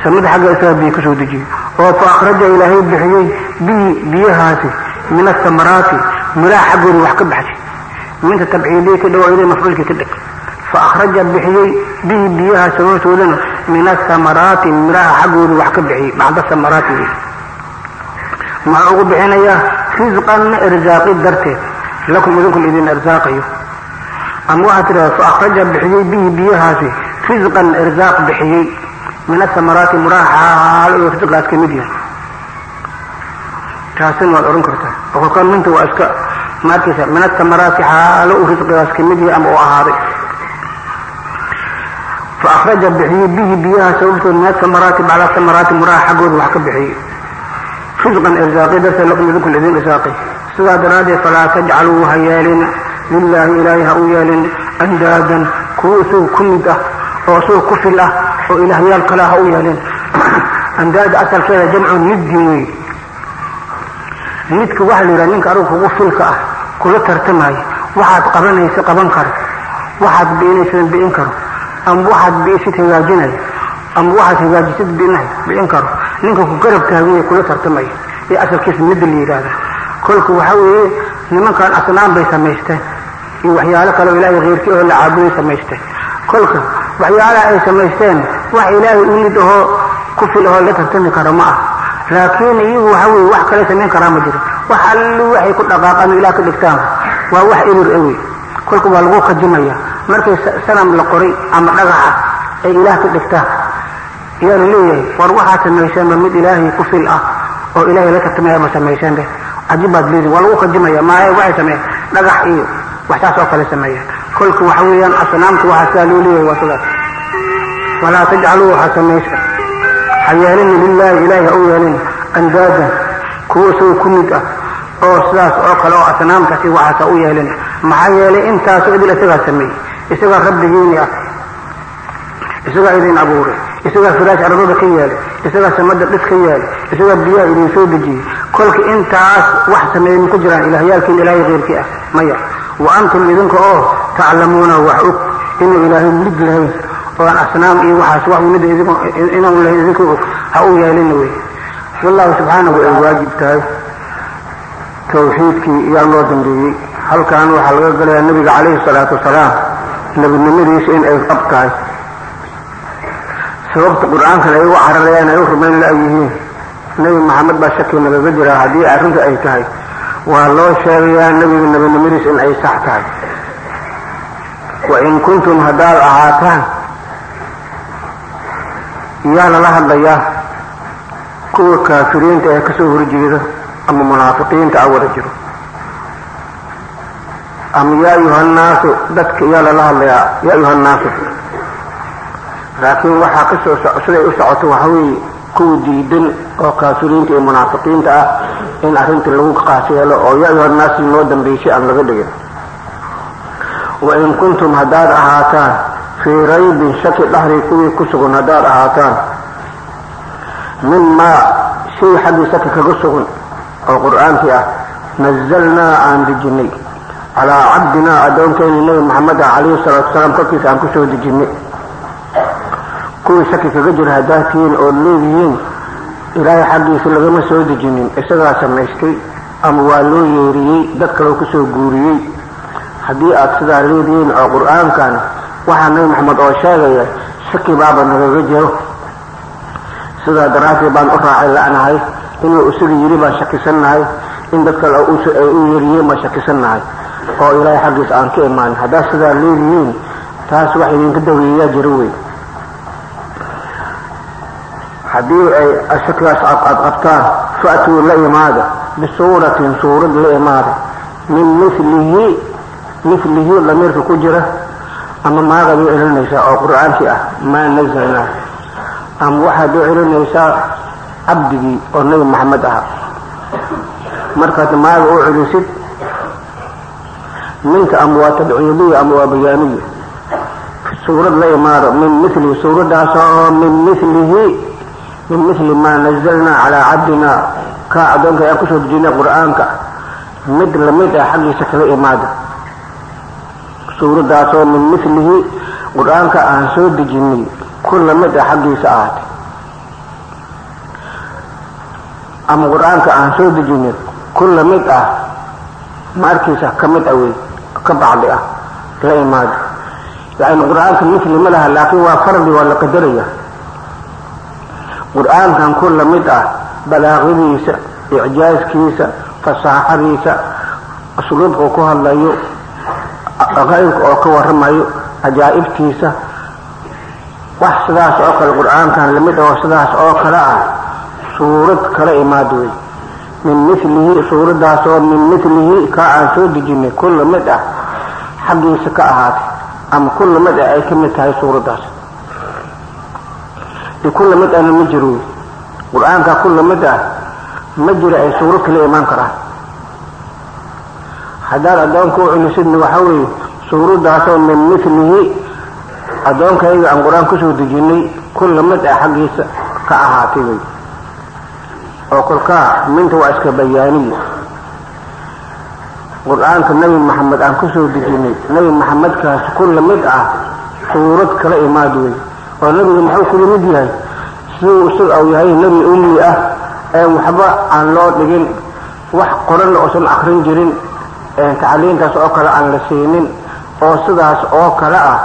Samada xaggeeda isagaa biyo ka soo dejiyey. Oo fa akhraja ilaahay bixiyey bihi biyahaasi min asamaraati miraha xaggooda wax ka baxshay. Minta tabciidiya ka dhawo ida mafcuulkii ka dhig. Fa akhraja bixiyey bihi biyaha sababtoodana min asamaraati miraha xaggooda wax ka bixiyey bacda samaraati maxaa ugu bixinayaa risqan irsaaqi darteed. Lakum idinku idin irsaaqayo ama waxaa tidhahda fa bixiyey bihi biyahaasi risqan irsaaq bixiyey. Min asamaraati muraha xaalo iyo risqaas ka mid yahay. Taasina waad odhan kartaa. Oo kolkaan minta waa iska ma min asamaraati xaalo uu risqigaas ka mid yahay ama uu ahaaday. Fa bixiyey bihi biyaha sababtood min asamaraati bacda samaraati muraha xaggooda wax ka bixiyey risqan irsaaqi darteed lakum idinku idin irsaaqay sidaa daraaddeed falaa tajcaluu ha yeelin lilaahi ilaahay ha u yeelin andaadan kuwo isagu ku mid ah oo isagu ku fil ah oo ilaahyaal kale ha u yeelin. Andaada asalkeeda jamcun niddin wey nidka waxaa la yidhaha ninka adugu kugu filka ah kula tartamaayo waxaad qabanaysa qaban karo waxaad bi'inaysan bi'in karo. Ama waxaad bi'isid hagaajinayo ama waxaad hagaajisid bi'inahay bi'in karo ninka ku garab taaganya kula tartamaya ee asalkiisa la yidhaahda kolka waxaa weeye nimankan asnaan bay samaysteen. Iyo waxyaalo kale oo ilaahay keyrkii oo la caabuday samaysteen. Kolka waxyaalaha ay samaysteen wax ilaahay u mid ahoo ku fil ahoo la tartami karo ma ah. Laakiin iyagu waxa weye wax kale samayn karaa ma jiro wax alli waxay ku dhaqaaqaan ilaah ka dhigtaan. Waa wax erir awey kolka waa lagu khajimaya markay sanam la qoray ama dhagaxa ay ilaah ka dhigtaan ayaa la leeyahay war waxaad samayseenba mid ilaahay ku fil ah oo ilaahay la tartamayaba samayseenbe cajib baad leedihin waa lagu khajimaya maayo waxay sameeyeen dhagax iyo wax saas oo kale sameeyeen kolka waxa weeyaan asnaamta waxaa sidaa loo leeyahay waa sidaas walaa tajcaluu waxaa samaysa ha yeelina lilaahi ilaahi ha u yeelin andaadan kuwo isaga ku mid ah oo sidaas oo kale oo asnaamtaasi waxaas ha u yeelin maxaa yeelay intaasoo idil isagaa sameeyey isagaa rabbigiini ah isagaa idin abuuray isagaa firaash ardada ka yeelay isagaa samada dhis ka yeelay isagaa biyaha idin soo dejiyey kolka intaas wax sameeyey ma ku jiraan ilaahyaalkiin ilaahay keyrkii ah maya. Wa antum idinka oo taclamuuna wax og inuu ilaahay lid lahayn oo aan asnaam iyo waxaas wax unida inaan lahayn idinka og ha u yeelina wey wallahu subxaanahu ay waajib tahay tawxiidkii yaa loo dambeeyey. Halkan waxaa laga galayaa nabiga calayhi salaatu wasalaam nebinimadiisa in ay qab tahay sababta qur'aankan ay uga cararayaan ay u rumayn la yihiin. Nebi maxamed baa shaki nagaga jiraa haddii arrinta ay tahay. Waa loo sheegayaa nebiga nebinimadiisa in ay sax tahay. Wa in kuntum haddaad ahaataan yaa lala hadlayaa kuwa kaafiriinta ee ka soo horjeeda ama munaafiqiinta a wada jiro. Ama yaa ayuha nnaasu dadka yaa lala hadlayaa yaa ayuha nnaasu laakiin waxaa ka soo siday u socoto waxa weeye kuwa diidan oo kaafiriinta iyo munaafiqiinta ah in arrintii lagu qaas yeelo oo yaa ayuha nnaasi noo dambeysay aan laga dhigin. Wa in kuntum haddaad ahaataan fii raybin shaki dhahri kuwii ku sugan haddaad ahaataan mimaa shay xaggii shaki kaga sugan oo qur'aankii ah nazalnaa aan dejinay calaa cabdinaa addoonkeyni nabi maxamed ah calayhi salaatu wasalaam korkiisa aan ku soo dejinay kuwii shaki kaga jira haddaad tihiin ood leedihiin ilaahay xaggiisa lagama soo dejinin isagaa samaystay ama waa loo yeeriyey dad kaloo ku soo guuriyey. Haddii aad sidaa leedihiin oo qur'aankan waxaa nabi maxamed oo sheegaya shaki baaba nagaga jiro. Sidaa daraaddeed baan u raacay la'nahay inuu isaga yidhi baan shakisannahay in dad kale ay u yeeriyeen baan shakisannahay oo ilaahay xaggiisa aan ka imaanin haddaad sidaa leedihiin taas wax idinka daweeyaa jiro wey haddii ay shakigaas aad qabtaan fa'tuu la imaada. Bisuuratin suurad la imaada. Min milihi milihi damiirka ku jira ama maagaad u celinaysaa oo qur'aankii ah maa nazalnaa ama waxaad u celinaysaa cabdigii oo nabi maxamed aha markaad maaga u celisid minka ama waa tabciidiya ama waa bayaaniya. Suurad la imaado min milihi suuradaas min milihi min mili maa nazalnaa calaa cabdina kaa addoonka aan ku soo dejinay qur'aanka. Mid la mid ah xaggiisa kala imaada. Suuradaasoo min milihi qur'aanka aan soo dejinay ku la mid ah xaggiisa ahaatay. Ama qur'aanka aan soo dejinay ku la mid ah maarkiisa ka mid ah wey ka bacdi ah la imaada yani qur'aanka mili ma laha laakiin waa fardi waa la qadaraya qur'aankan ku la mid ah balaaqadiisa icjaaskiisa fasaaxadiisa usluubka ku hadlayo qaybka oo ka waramayo cajaa'ibtiisa wax sidaas oo kale qur'aankan la mid oo sidaas oo kale ah suurad kala imaad wey min milihi suuradaas oo min milihi kaa aan soo dejinay ku la mid ah xaggiisa ka ahaatay ama ku la mid ah ay ka mid tahay suuraddaas ku la mid ahna ma jiro qur'aanka ku la mid ah ma jiro ay suurad kala imaan karaan haddaad addoonka u celisidna waxaa weeye suuradaasoo min milihi addoonkayga aan qur'aan ku soo dejinay ku la mid ah xaggiisa ka ahaatay wey oo kolkaa minta waa iska bayaaniya qur'aanka nebi maxamed aan ku soo dejinay nebi maxamedkaas ku la mid ah suurad kala imaad wey oo nebiga muxuu kula mid yahay siduu isaga u yahay nebi ummi ah ee waxba aan loo dhigin wax qoranna uusan akrin jirin tacliintaas oo kale aan la siinin oo sidaas oo kale ah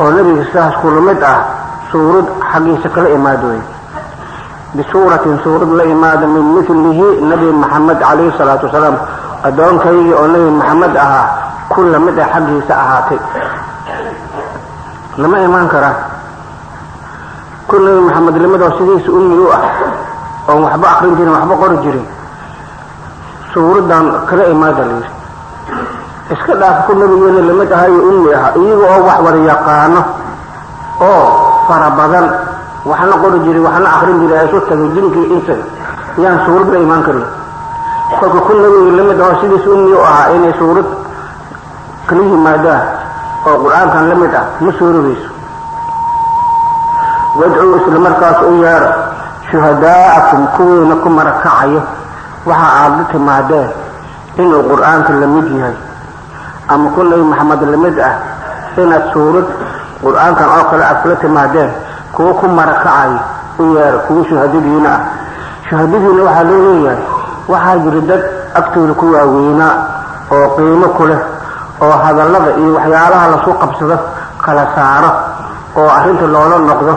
oo nebiga sidaas kula mid ah suurad xaggiisa kala imaad wey bisuuratin suurad la imaada min milihi nabi maxamed calayhi salaatu wasalaam. Addoonkaygii oo nebi maxamed ahaa ku la mid ah xaggiisa ahaatay lama imaan karaa ku nebi maxamed la mid oo sidiisa ummi u ah oon waxba akrin jirin waxba qori jirin suuraddan kala imaada la yidhi iska dhaaf ku nabigeena la mid ahayo ummi aha iyaga oo wax wada yaqaano oo fara badan waxna qori jiray waxna akrin jiray ay isu tagay jinkii insaga yaan suurad la imaan karin. Kolka ku nabiga la mid aho sidiis ummi u ahaa inay suurad kala yimaadaan oo qur'aankan la mid ah ma suurogayso wadcuu isla markaas u yeera shuhadaa'akum kuwiina ku marakacayo waxa aada la timaadeen inuu qur'aanka la mid yahay. Ama ku nabi maxamed la mid ah inaad suurad qur'aankan oo kale aad kula timaadeen kuwo ku marakacayo u yeera kuwo shuhadadiina ah. Shuhadadiina waxaa loo leeyahay waxaa jira dad agtooda ku waaweynaa oo qiimo ku leh oo hadallada iyo waxyaalaha lasu qabsado kala saaro oo arrinta loola noqdo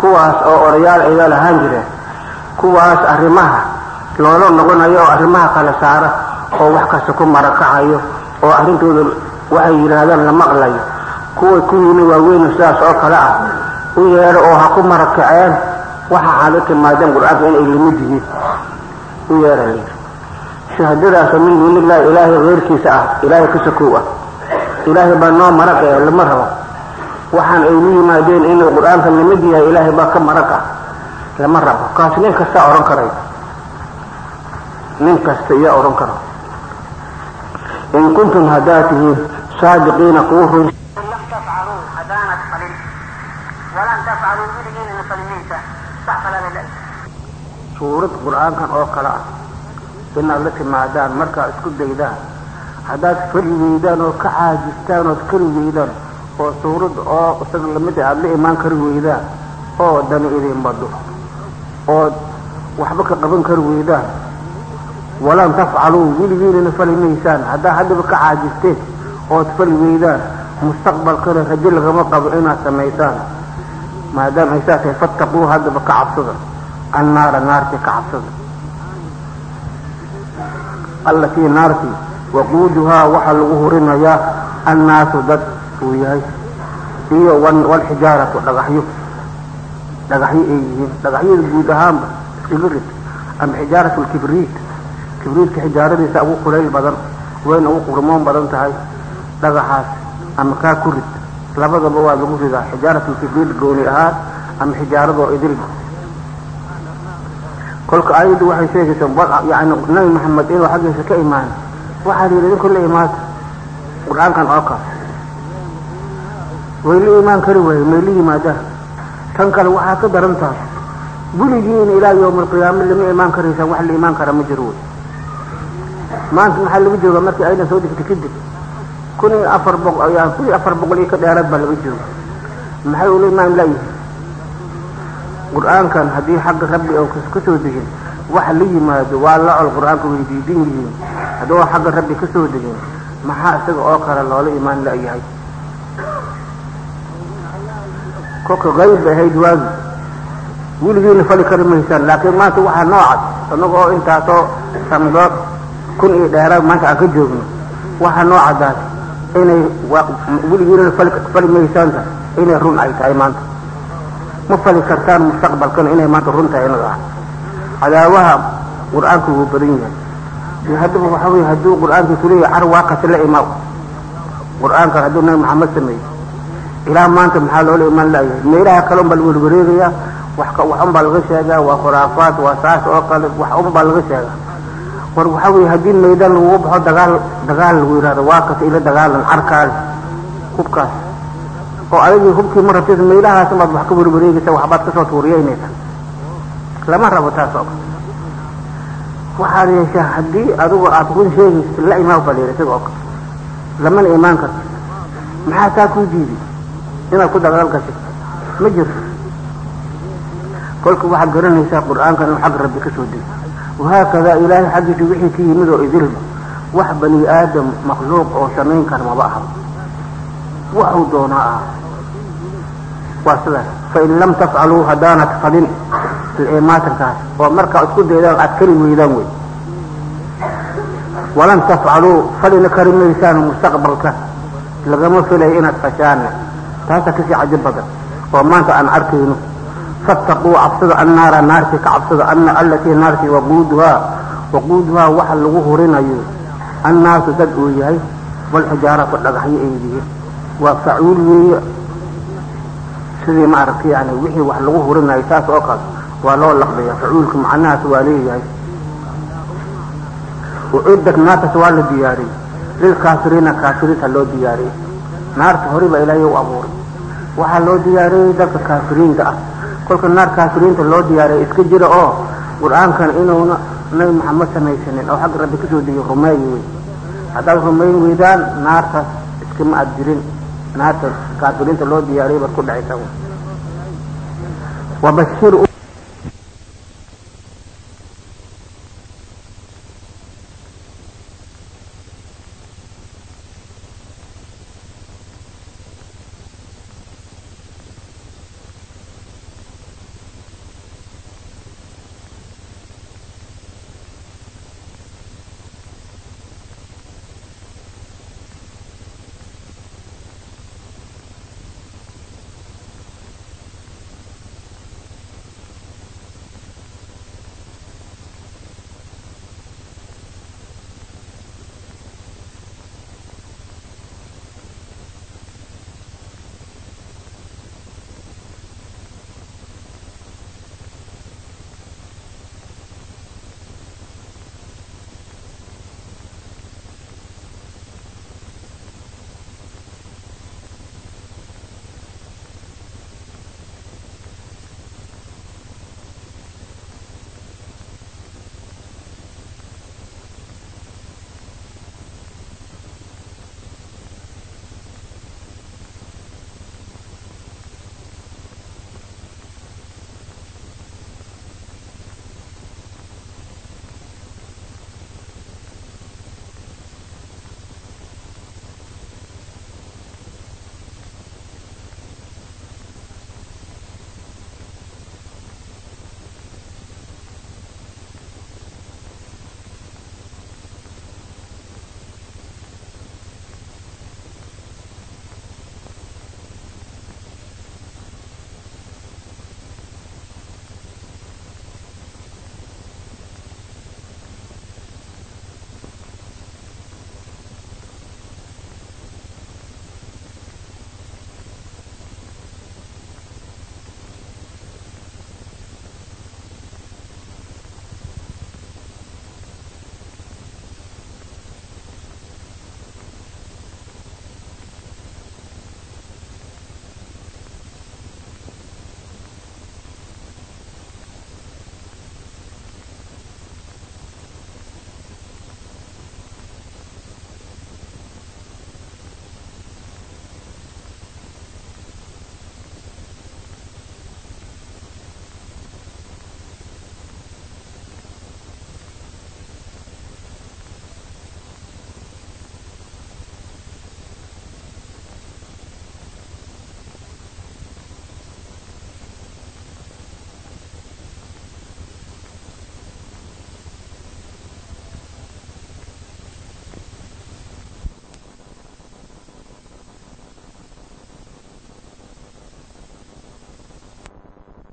kuwaas oo odayaal aygaa lahaan jireen kuwaas arrimaha loola noqonayo oo arrimaha kala saara oo wax kasta ku marakacayo oo arrintooda waxay yidhaahdaan la maqlayo. Kuwa kuwiina waaweyn sidaas oo kale ah u yeedho oo ha ku marakaceen waxa la timaadeen qur'aanka inay la mid yihiin. U yeedha shahaadadaasoo min duunilaahi ilaahay keyrkiisa ah ilaahay ka sakow ah. Ilaahay baa noo maraq ee lama rabo. Waxaan aynu yimaadeen inuu qur'aanka la mid yahay ilaahay baa ka maraq ah. Lama rabo. Kaas nin kastaa odhan karay. Nin kasta iyaa odhan karo. In kuntum haddaa tihiin saadiqiina kuwa run suurad qur'aankan oo kale ah inaad la timaadaan markaad isku daydaan. Haddaad fali weydaan oo ka caajistaan ood kari weydaan oo suurad oo isaga la mid ah aada la imaan kari weydaan oo dani idin bado ood waxba ka qaban kari weydaan. Walan tafcaluu weligiinana fali maysaan. Haddaa haddaba ka caajisteen ood fali weydaan mustaqbalkana rajo lagama qabo inaad samaysaan. Maadaama ay saa tahay fattaquu haddaba ka cabsada. Annaara naartii ka cabsada allatii naartii waquuduhaa waxaa lagu hurinayaa annaasu dad uu yahay. Iyo walxijaaratu dhagaxyo. Dhagaxyo ay yihiin. Dhagaxyada guud ahaanba iskaga rid ama xijaaratu lkibriit kibriitka xijaaradiisa ugu kulayl badan wayna ugu qurmoon badan tahay. Dhagaxaas ama kaa ku rid labadaba waa lagu ridaa. Xijaaratu lkibriit gooni ahaan ama xijaaradoo idilba kolka ayaddu waxay sheegaysaa yani nabi maxamed inuu xaggiisa ka imaan. Waxaa la yidhi idinku la imaata qur'aankan oo kale way la imaan kari waaye may la yimaadaan tan kale waxaa ka daran tahay weligiina ilaa yowma alqiyaama lama imaan karaysaan wax la imaan kara ma jiro wey maanta maxaa laga joogaa markii aydan soo degtay kadib? Kun iyo afar boqol kun iyo afar boqol iyo ka dheeraad baa laga jooga. Maxay ula imaan laayihin qur'aankan haddii xagga rabbi oo ka soo degin waxa la yimaado waa la col qur'aanka way diidan yihiin. Hadduu xagga rabbi ka soo degin maxaa isaga oo kale loola imaan la-yahay kolka qayb bay ahayd waagi. Weligiina fali kari maysaan laakiin maanta waxaa noocad inaga oo intaasoo sandood kun iyo dheeraad maanta aan ka joogno waxaa noocadaas inay weligiina fali fali maysaanta inay run ay tahay maanta ma fali kartaan mustaqbalkana inay maanta run tahay inaga ah cadaawaha qur'aanku wuu badan yahay. Haddaba waxa weye hadduu qur'aanka kuleeyahay car waaqasi la imaaw qur'aankan hadduu nabi maxamed sameeyey ilaa maanta maxaa loola imaan laayahay meelaha kale unbaa lagu werwareegayaa wax unbaa laga sheegaa waa khuraafaat waa saas oo kale wax unbaa laga sheegaa. War waxa weye haddii maydaan lagugu baxo dagaal dagaal lagu yidhahdo waa kas ila dagaalan carkaale hubkaas oo adigii hubkii ma rabtid meelahaas baad wax ka werwareegaysa waxbaad ka soo tuuriyeynaysa lama rabo taas oo kale. Waxaad yeeshaa haddii adigu aad run sheegaysa la imaan baa layidhi isaga oo kale. Lamana imaan karto maxaa taa kuu diiday? Inaad ku dagaal gashay. Ma jirto kolka waxaad garanaysaa qur'aankan inuu xagga rabbi ka soo dego wahaakadaa ilaahay xaggiisa wixii ka yimid oo idilba wax bani aadam makhluuq oo samayn kara maba aha. Waxuu doonaa ah waa sidaas fain lam tafcaluu haddaanad fadin maatankaas oo markaa isku daydaan aad kari weydaan wey walan tafcaluu falina kari maysaan mustaqbalka. Lagama filayo inaad fashaanne taasa ka sii cajo badan. Oo maanta aan arkayno. Fattaquu cabsada annaara naartii ka cabsada ana allatii naartii waquuduhaa waquuduhaa waxa lagu hurinayo. Annaasu dad uu yahay walxijaaratu dhagaxyo ay waa facuul weeye sidii ma aragta yani wixii wax lagu hurinayo saas oo kale waa loo laqdaya facuulka macnahaas waa leeyahay. Uciddat naartas waa la diyaariyey lilkaafiriina kaafiriinta loo diyaariyey. Naarta hore baa ilaahay u abuuray. Waxaa loo diyaariyey dadka kaafiriinta ah. Kolka naar kaafiriinta loo diyaariya iska jira oo qur'aankan inuuna nabi maxamed samaysanin oo xagga rabbi ka soo degiyo rumeeyi wey haddaad rumayn weydaan naartaas iskama ad jirin naarta kaafiriinta loo diyaariyay baad ku dhacaysa wabashir